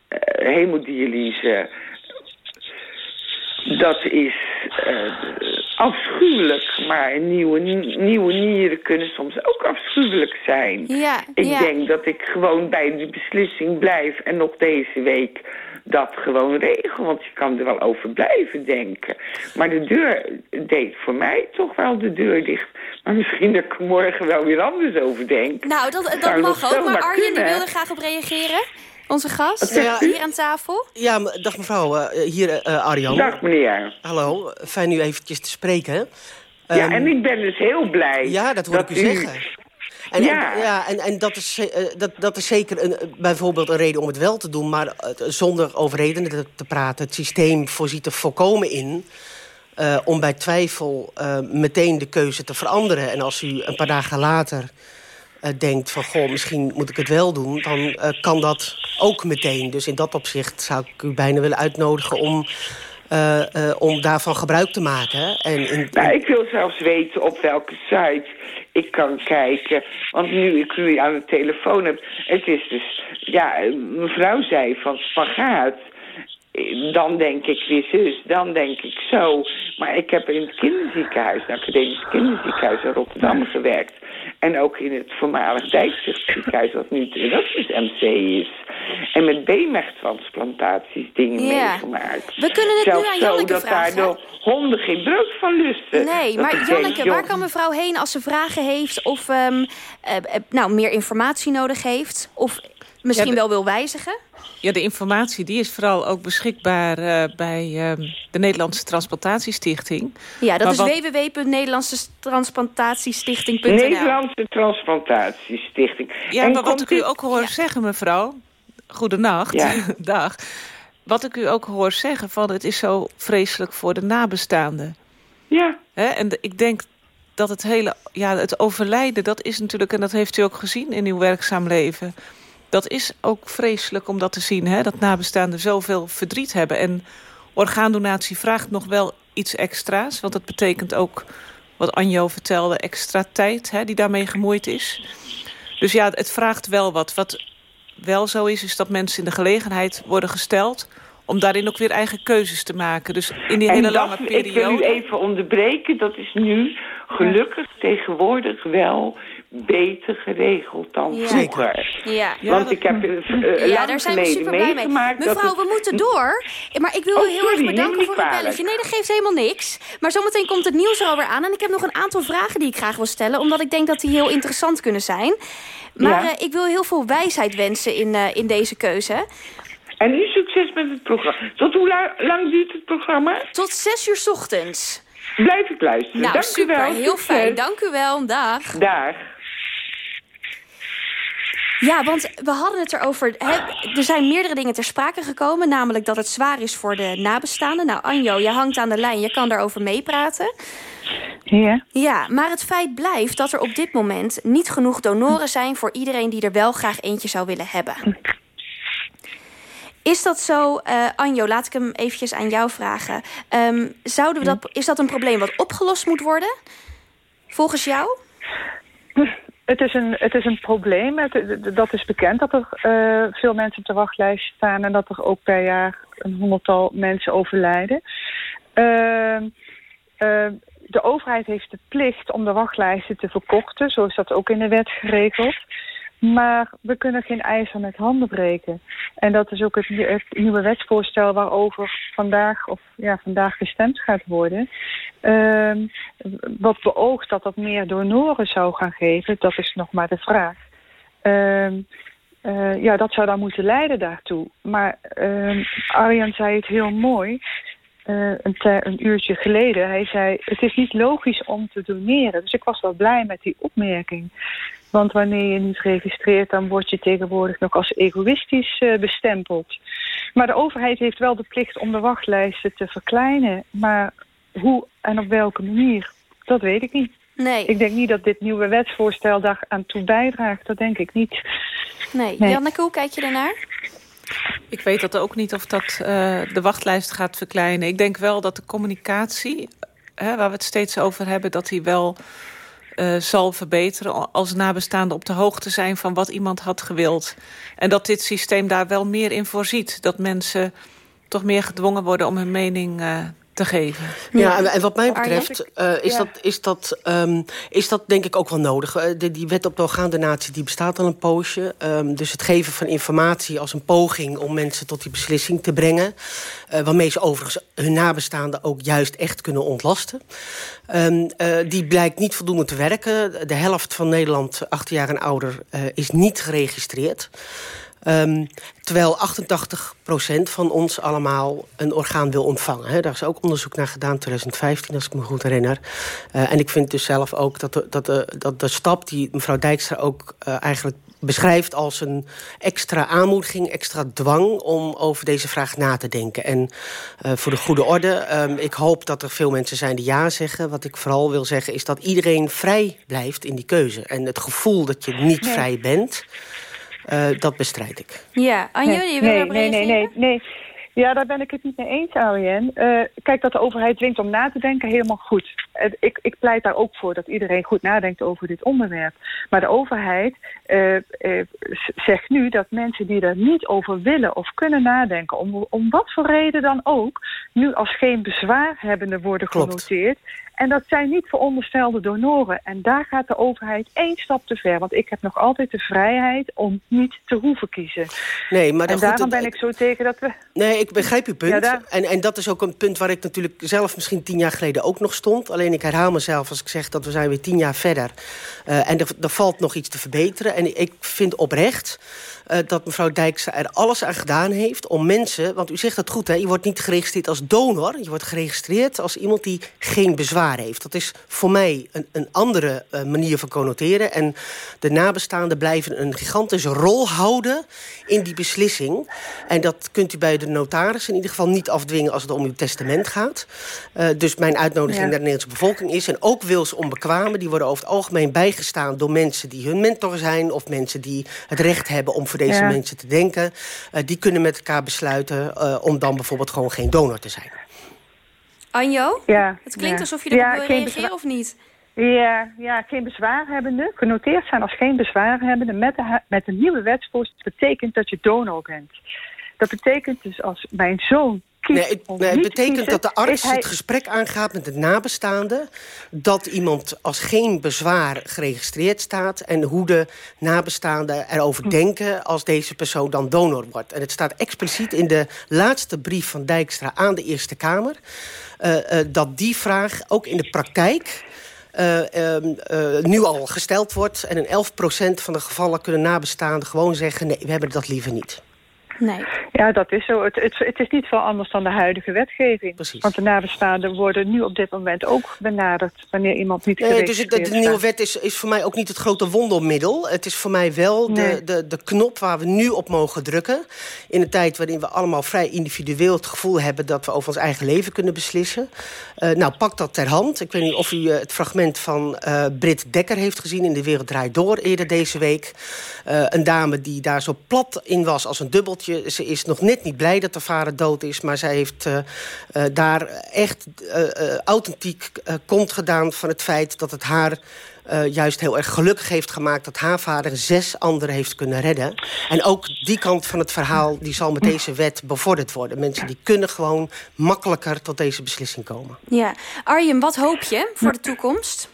[SPEAKER 9] uh, hemodialyse, dat is uh, afschuwelijk. Maar nieuwe, nieuwe nieren kunnen soms ook afschuwelijk zijn.
[SPEAKER 4] Ja,
[SPEAKER 9] ik
[SPEAKER 4] ja.
[SPEAKER 9] denk dat ik gewoon bij de beslissing blijf en nog deze week dat gewoon regel. Want je kan er wel over blijven denken. Maar de deur deed voor mij toch wel de deur dicht. Maar misschien dat ik er morgen wel weer anders over denk.
[SPEAKER 4] Nou, dat, dat mag ook. Maar Arjen die wilde graag op reageren. Onze gast,
[SPEAKER 6] Ja.
[SPEAKER 4] hier aan tafel.
[SPEAKER 6] Ja, dag mevrouw, eh, hier uh, Arjan.
[SPEAKER 9] Dag meneer.
[SPEAKER 6] Hallo, fijn u eventjes te spreken.
[SPEAKER 9] Ja,
[SPEAKER 6] Ehm,
[SPEAKER 9] en ik ben dus heel blij
[SPEAKER 6] Ja, dat hoor ik u zeggen. En,
[SPEAKER 9] Ja.
[SPEAKER 6] en, ja, en, en dat, is, eh, dat, dat is zeker een, bijvoorbeeld een reden om het wel te doen... maar eh, zonder over redenen te, te praten. Het systeem voorziet er volkomen in... eh, om bij twijfel eh, meteen de keuze te veranderen. En als u een paar dagen later denkt van... goh, misschien moet ik het wel doen, dan kan dat ook meteen. Dus in dat opzicht zou ik u bijna willen uitnodigen om... om daarvan gebruik te maken. En in...
[SPEAKER 9] ik wil zelfs weten op welke site ik kan kijken. Want nu ik u aan de telefoon heb... Het is dus... Ja, mevrouw zei van spagaat dan denk ik weer zus, dan denk ik zo. Maar ik heb in het kinderziekenhuis, het academisch kinderziekenhuis in Rotterdam gewerkt. En ook in het voormalig Dijkzichtziekenhuis, wat nu is MC is. En met beenmergtransplantaties dingen meegemaakt.
[SPEAKER 4] We kunnen het
[SPEAKER 9] Zelfs
[SPEAKER 4] nu aan
[SPEAKER 9] zo
[SPEAKER 4] Janneke
[SPEAKER 9] dat
[SPEAKER 4] vragen.
[SPEAKER 9] daar de honden geen brood van lusten.
[SPEAKER 4] Nee,
[SPEAKER 9] Dat
[SPEAKER 4] maar Janneke,
[SPEAKER 9] denk,
[SPEAKER 4] waar kan mevrouw heen als ze vragen heeft... of ehm, eh, eh, nou, meer informatie nodig heeft? Of misschien
[SPEAKER 7] Ja, de-
[SPEAKER 4] wel wil wijzigen?
[SPEAKER 7] Ja, de informatie die is vooral ook beschikbaar eh, bij ehm, de Nederlandse Transplantatiestichting.
[SPEAKER 4] Ja, dat
[SPEAKER 7] Maar
[SPEAKER 4] is
[SPEAKER 7] wat-
[SPEAKER 4] www.nederlandsetransplantatiestichting.nl
[SPEAKER 9] Nederlandse Transplantatiestichting.
[SPEAKER 7] Ja,
[SPEAKER 9] En
[SPEAKER 7] maar wat ik u ook hoor zeggen, mevrouw... Goedenacht,
[SPEAKER 9] Ja. <laughs>
[SPEAKER 7] dag. Wat ik u ook hoor zeggen, van het is zo vreselijk voor de nabestaanden.
[SPEAKER 9] Ja.
[SPEAKER 7] Hè? En de- ik denk dat het hele, ja, het overlijden, dat is natuurlijk... en dat heeft u ook gezien in uw werkzaam leven... dat is ook vreselijk om dat te zien, hè? dat nabestaanden zoveel verdriet hebben. En orgaandonatie vraagt nog wel iets extra's... want dat betekent ook, wat Anjo vertelde, extra tijd hè, die daarmee gemoeid is. Dus ja, het vraagt wel wat. Wat wel zo is, is dat mensen in de gelegenheid worden gesteld... om daarin ook weer eigen keuzes te maken. Dus in die
[SPEAKER 9] En
[SPEAKER 7] hele
[SPEAKER 9] dat-
[SPEAKER 7] lange
[SPEAKER 9] Ik wil u
[SPEAKER 7] periode...
[SPEAKER 9] even onderbreken. Dat is nu gelukkig tegenwoordig wel beter geregeld dan
[SPEAKER 4] Ja.
[SPEAKER 9] vroeger.
[SPEAKER 4] Ja.
[SPEAKER 9] Want ik heb uh, uh,
[SPEAKER 4] Ja,
[SPEAKER 9] lang
[SPEAKER 4] daar zijn we
[SPEAKER 9] geleden
[SPEAKER 4] super blij mee. Mevrouw,
[SPEAKER 9] het-
[SPEAKER 4] we moeten door. Maar ik wil
[SPEAKER 9] Oh,
[SPEAKER 4] u heel
[SPEAKER 9] sorry,
[SPEAKER 4] erg bedanken voor het belletje. Nee, dat geeft helemaal niks. Maar zometeen komt het nieuws er alweer aan. En ik heb nog een aantal vragen die ik graag wil stellen. Omdat ik denk dat die heel interessant kunnen zijn. Maar
[SPEAKER 9] Ja.
[SPEAKER 4] eh, ik wil heel veel wijsheid wensen in, eh, in deze keuze.
[SPEAKER 9] En nu succes met het programma. Tot hoe la- lang duurt het programma?
[SPEAKER 4] Tot zes uur 's ochtends.
[SPEAKER 9] Blijf ik luisteren.
[SPEAKER 4] Nou,
[SPEAKER 9] Dank u
[SPEAKER 4] super.
[SPEAKER 9] wel.
[SPEAKER 4] Heel
[SPEAKER 9] Succes.
[SPEAKER 4] fijn. Dank u wel. Dag.
[SPEAKER 9] Dag.
[SPEAKER 4] Ja, want we hadden het erover. Hè, er zijn meerdere dingen ter sprake gekomen. Namelijk dat het zwaar is voor de nabestaanden. Nou, Anjo, je hangt aan de lijn. Je kan daarover meepraten.
[SPEAKER 5] Ja.
[SPEAKER 4] Ja, maar het feit blijft dat er op dit moment niet genoeg donoren zijn... voor iedereen die er wel graag eentje zou willen hebben. Is dat zo, eh, Anjo, laat ik hem eventjes aan jou vragen. Ehm, zouden we dat, is dat een probleem wat opgelost moet worden? Volgens jou?
[SPEAKER 5] Het is een, het is een probleem. Dat is bekend dat er eh, veel mensen op de wachtlijst staan... en dat er ook per jaar een honderdtal mensen overlijden. Ehm, eh, de overheid heeft de plicht om de wachtlijsten te verkorten. Zo is dat ook in de wet geregeld. Maar we kunnen geen ijzer met handen breken. En dat is ook het, het nieuwe wetsvoorstel waarover vandaag, of, ja, vandaag gestemd gaat worden. Ehm, wat beoogt dat dat meer donoren zou gaan geven, dat is nog maar de vraag. Ehm, eh, ja, dat zou dan moeten leiden daartoe. Maar ehm, Arjan zei het heel mooi. Eh, een, een uurtje geleden. Hij zei, het is niet logisch om te doneren. Dus ik was wel blij met die opmerking. Want wanneer je niet registreert, dan word je tegenwoordig nog als egoïstisch eh, bestempeld. Maar de overheid heeft wel de plicht om de wachtlijsten te verkleinen. Maar hoe en op welke manier, dat weet ik niet.
[SPEAKER 4] Nee,
[SPEAKER 5] Ik denk niet dat dit nieuwe wetsvoorstel daar aan toe bijdraagt. Dat denk ik niet.
[SPEAKER 4] nee.
[SPEAKER 5] Nee.
[SPEAKER 4] Janneke, hoe kijk je ernaar?
[SPEAKER 7] Ik weet dat ook niet of dat eh, de wachtlijst gaat verkleinen. Ik denk wel dat de communicatie, hè, waar we het steeds over hebben... dat die wel eh, zal verbeteren als nabestaanden op de hoogte zijn... van wat iemand had gewild. En dat dit systeem daar wel meer in voorziet. Dat mensen toch meer gedwongen worden om hun mening eh, te geven.
[SPEAKER 6] Ja, en, en wat mij betreft eh, is,
[SPEAKER 4] Ja.
[SPEAKER 6] dat, is, dat, ehm, is dat denk ik ook wel nodig. Eh, de, die wet op de orgaandonatie die bestaat al een poosje. Ehm, dus het geven van informatie als een poging om mensen tot die beslissing te brengen. eh, waarmee ze overigens hun nabestaanden ook juist echt kunnen ontlasten. Ehm, eh, die blijkt niet voldoende te werken. De helft van Nederland, 18 jaar en ouder, eh, is niet geregistreerd. Ehm, terwijl 88% van ons allemaal een orgaan wil ontvangen. Hè. Daar is ook onderzoek naar gedaan, 2015, als ik me goed herinner. Eh, en ik vind dus zelf ook dat de, dat, de, dat de stap die mevrouw Dijkstra ook eh, eigenlijk beschrijft als een extra aanmoediging, extra dwang... om over deze vraag na te denken. En uh, voor de goede orde, um, ik hoop dat er veel mensen zijn die ja zeggen. Wat ik vooral wil zeggen is dat iedereen vrij blijft in die keuze. En het gevoel dat je niet nee. vrij bent, dat bestrijd ik.
[SPEAKER 4] Ja,
[SPEAKER 5] nee,
[SPEAKER 4] je wil
[SPEAKER 5] nee, nee, nee, nee, nee. Ja, daar ben ik het niet mee eens, Arjen. Uh, kijk, dat de overheid dwingt om na te denken, helemaal goed. Uh, ik, ik pleit daar ook voor dat iedereen goed nadenkt over dit onderwerp. Maar de overheid uh, zegt nu dat mensen die er niet over willen of kunnen nadenken... om, om wat voor reden dan ook, nu als geen bezwaarhebbende worden genoteerd... En dat zijn niet veronderstelde donoren. En daar gaat de overheid één stap te ver. Want ik heb nog altijd de vrijheid om niet te hoeven kiezen.
[SPEAKER 6] Nee, maar
[SPEAKER 5] en
[SPEAKER 6] goed,
[SPEAKER 5] daarom
[SPEAKER 6] dat,
[SPEAKER 5] ben ik zo tegen dat we...
[SPEAKER 6] Nee, ik begrijp uw punt.
[SPEAKER 5] Ja, daar...
[SPEAKER 6] en, en dat is ook een punt waar ik natuurlijk zelf misschien tien jaar geleden ook nog stond. Alleen ik herhaal mezelf als ik zeg dat we zijn weer tien jaar verder. Uh, en er, er valt nog iets te verbeteren. En ik vind oprecht... Uh, dat mevrouw Dijkstra er alles aan gedaan heeft om mensen... want u zegt dat goed, hè, je wordt niet geregistreerd als donor... je wordt geregistreerd als iemand die geen bezwaar heeft. Dat is voor mij een, een andere uh, manier van connoteren. En de nabestaanden blijven een gigantische rol houden in die beslissing. En dat kunt u bij de notaris in ieder geval niet afdwingen... als het om uw testament gaat. Uh, dus mijn uitnodiging ja. naar de Nederlandse bevolking is... en ook wils onbekwamen, die worden over het algemeen bijgestaan... door mensen die hun mentor zijn... of mensen die het recht hebben om voor deze ja. mensen te denken. Uh, die kunnen met elkaar besluiten om dan bijvoorbeeld gewoon geen donor te zijn.
[SPEAKER 4] Anjo?
[SPEAKER 5] Ja.
[SPEAKER 4] Het klinkt
[SPEAKER 5] ja.
[SPEAKER 4] alsof je erop
[SPEAKER 5] ja,
[SPEAKER 4] wil reageren of niet?
[SPEAKER 5] Ja, ja, geen bezwaarhebbende. Genoteerd zijn als geen bezwaarhebbende met de, met de nieuwe wetsvoorstel betekent dat je donor bent. Dat betekent dus als mijn zoon
[SPEAKER 6] Nee, het, nee, het betekent
[SPEAKER 5] kiezen,
[SPEAKER 6] dat de arts
[SPEAKER 5] hij...
[SPEAKER 6] het gesprek aangaat met het nabestaande... dat iemand als geen bezwaar geregistreerd staat... en hoe de nabestaanden erover hm. denken als deze persoon dan donor wordt. En het staat expliciet in de laatste brief van Dijkstra aan de Eerste Kamer... Uh, uh, dat die vraag ook in de praktijk... Uh, uh, nu al gesteld wordt. En in 11% van de gevallen kunnen nabestaanden gewoon zeggen... nee, we hebben dat liever niet.
[SPEAKER 4] Nee.
[SPEAKER 5] Ja, dat is zo. Het, het, het, is niet veel anders dan de huidige wetgeving.
[SPEAKER 6] Precies.
[SPEAKER 5] Want de nabestaanden worden nu op dit moment ook benaderd... wanneer iemand niet
[SPEAKER 6] nee, Dus de, de nieuwe wet is, is voor mij ook niet het grote wondermiddel. Het is voor mij wel nee. de, de, de knop waar we nu op mogen drukken. In een tijd waarin we allemaal vrij individueel het gevoel hebben... dat we over ons eigen leven kunnen beslissen. Uh, nou, pak dat ter hand. Ik weet niet of u uh, het fragment van uh, Britt Dekker heeft gezien... in De Wereld Draait Door eerder deze week. een dame die daar zo plat in was als een dubbeltje ze is nog net niet blij dat de vader dood is... maar zij heeft uh, uh, daar echt uh, authentiek kont gedaan van het feit dat het haar... Juist heel erg gelukkig heeft gemaakt... dat haar vader zes anderen heeft kunnen redden. En ook die kant van het verhaal die zal met deze wet bevorderd worden. Mensen die kunnen gewoon makkelijker tot deze beslissing komen.
[SPEAKER 4] Ja. Arjen, wat hoop je voor de toekomst?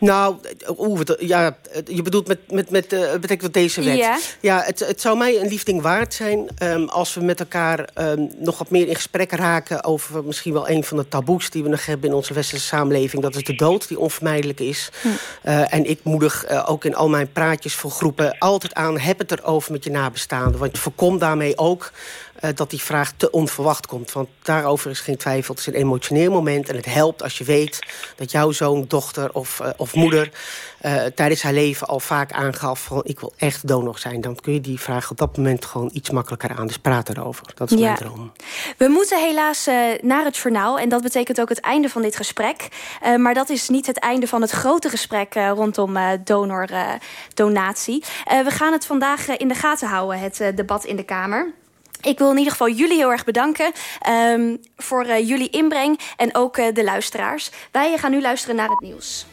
[SPEAKER 6] Nou, oeh, ja, je bedoelt met, met, met uh, betekent dat deze wet?
[SPEAKER 4] Ja,
[SPEAKER 6] ja het, het zou mij een liefding waard zijn... Um, als we met elkaar um, nog wat meer in gesprek raken... over misschien wel een van de taboes die we nog hebben in onze westerse samenleving. Dat is de dood, die onvermijdelijk is. Hm. Uh, en ik moedig uh, ook in al mijn praatjes voor groepen altijd aan... heb het erover met je nabestaanden. Want je voorkomt daarmee ook uh, dat die vraag te onverwacht komt. Want daarover is geen twijfel. Het is een emotioneel moment en het helpt als je weet... dat jouw zoon, dochter of, uh, of moeder uh, tijdens haar leven al vaak aangaf... van ik wil echt donor zijn. Dan kun je die vraag op dat moment gewoon iets makkelijker aan. Dus praat erover. Dat is
[SPEAKER 4] ja.
[SPEAKER 6] mijn droom.
[SPEAKER 4] We moeten helaas naar het journaal. En dat betekent ook het einde van dit gesprek. maar dat is niet het einde van het grote gesprek... rondom donor donatie. we gaan het vandaag in de gaten houden, het debat in de Kamer. Ik wil in ieder geval jullie heel erg bedanken um, voor uh, jullie inbreng en ook uh, de luisteraars. Wij gaan nu luisteren naar het nieuws.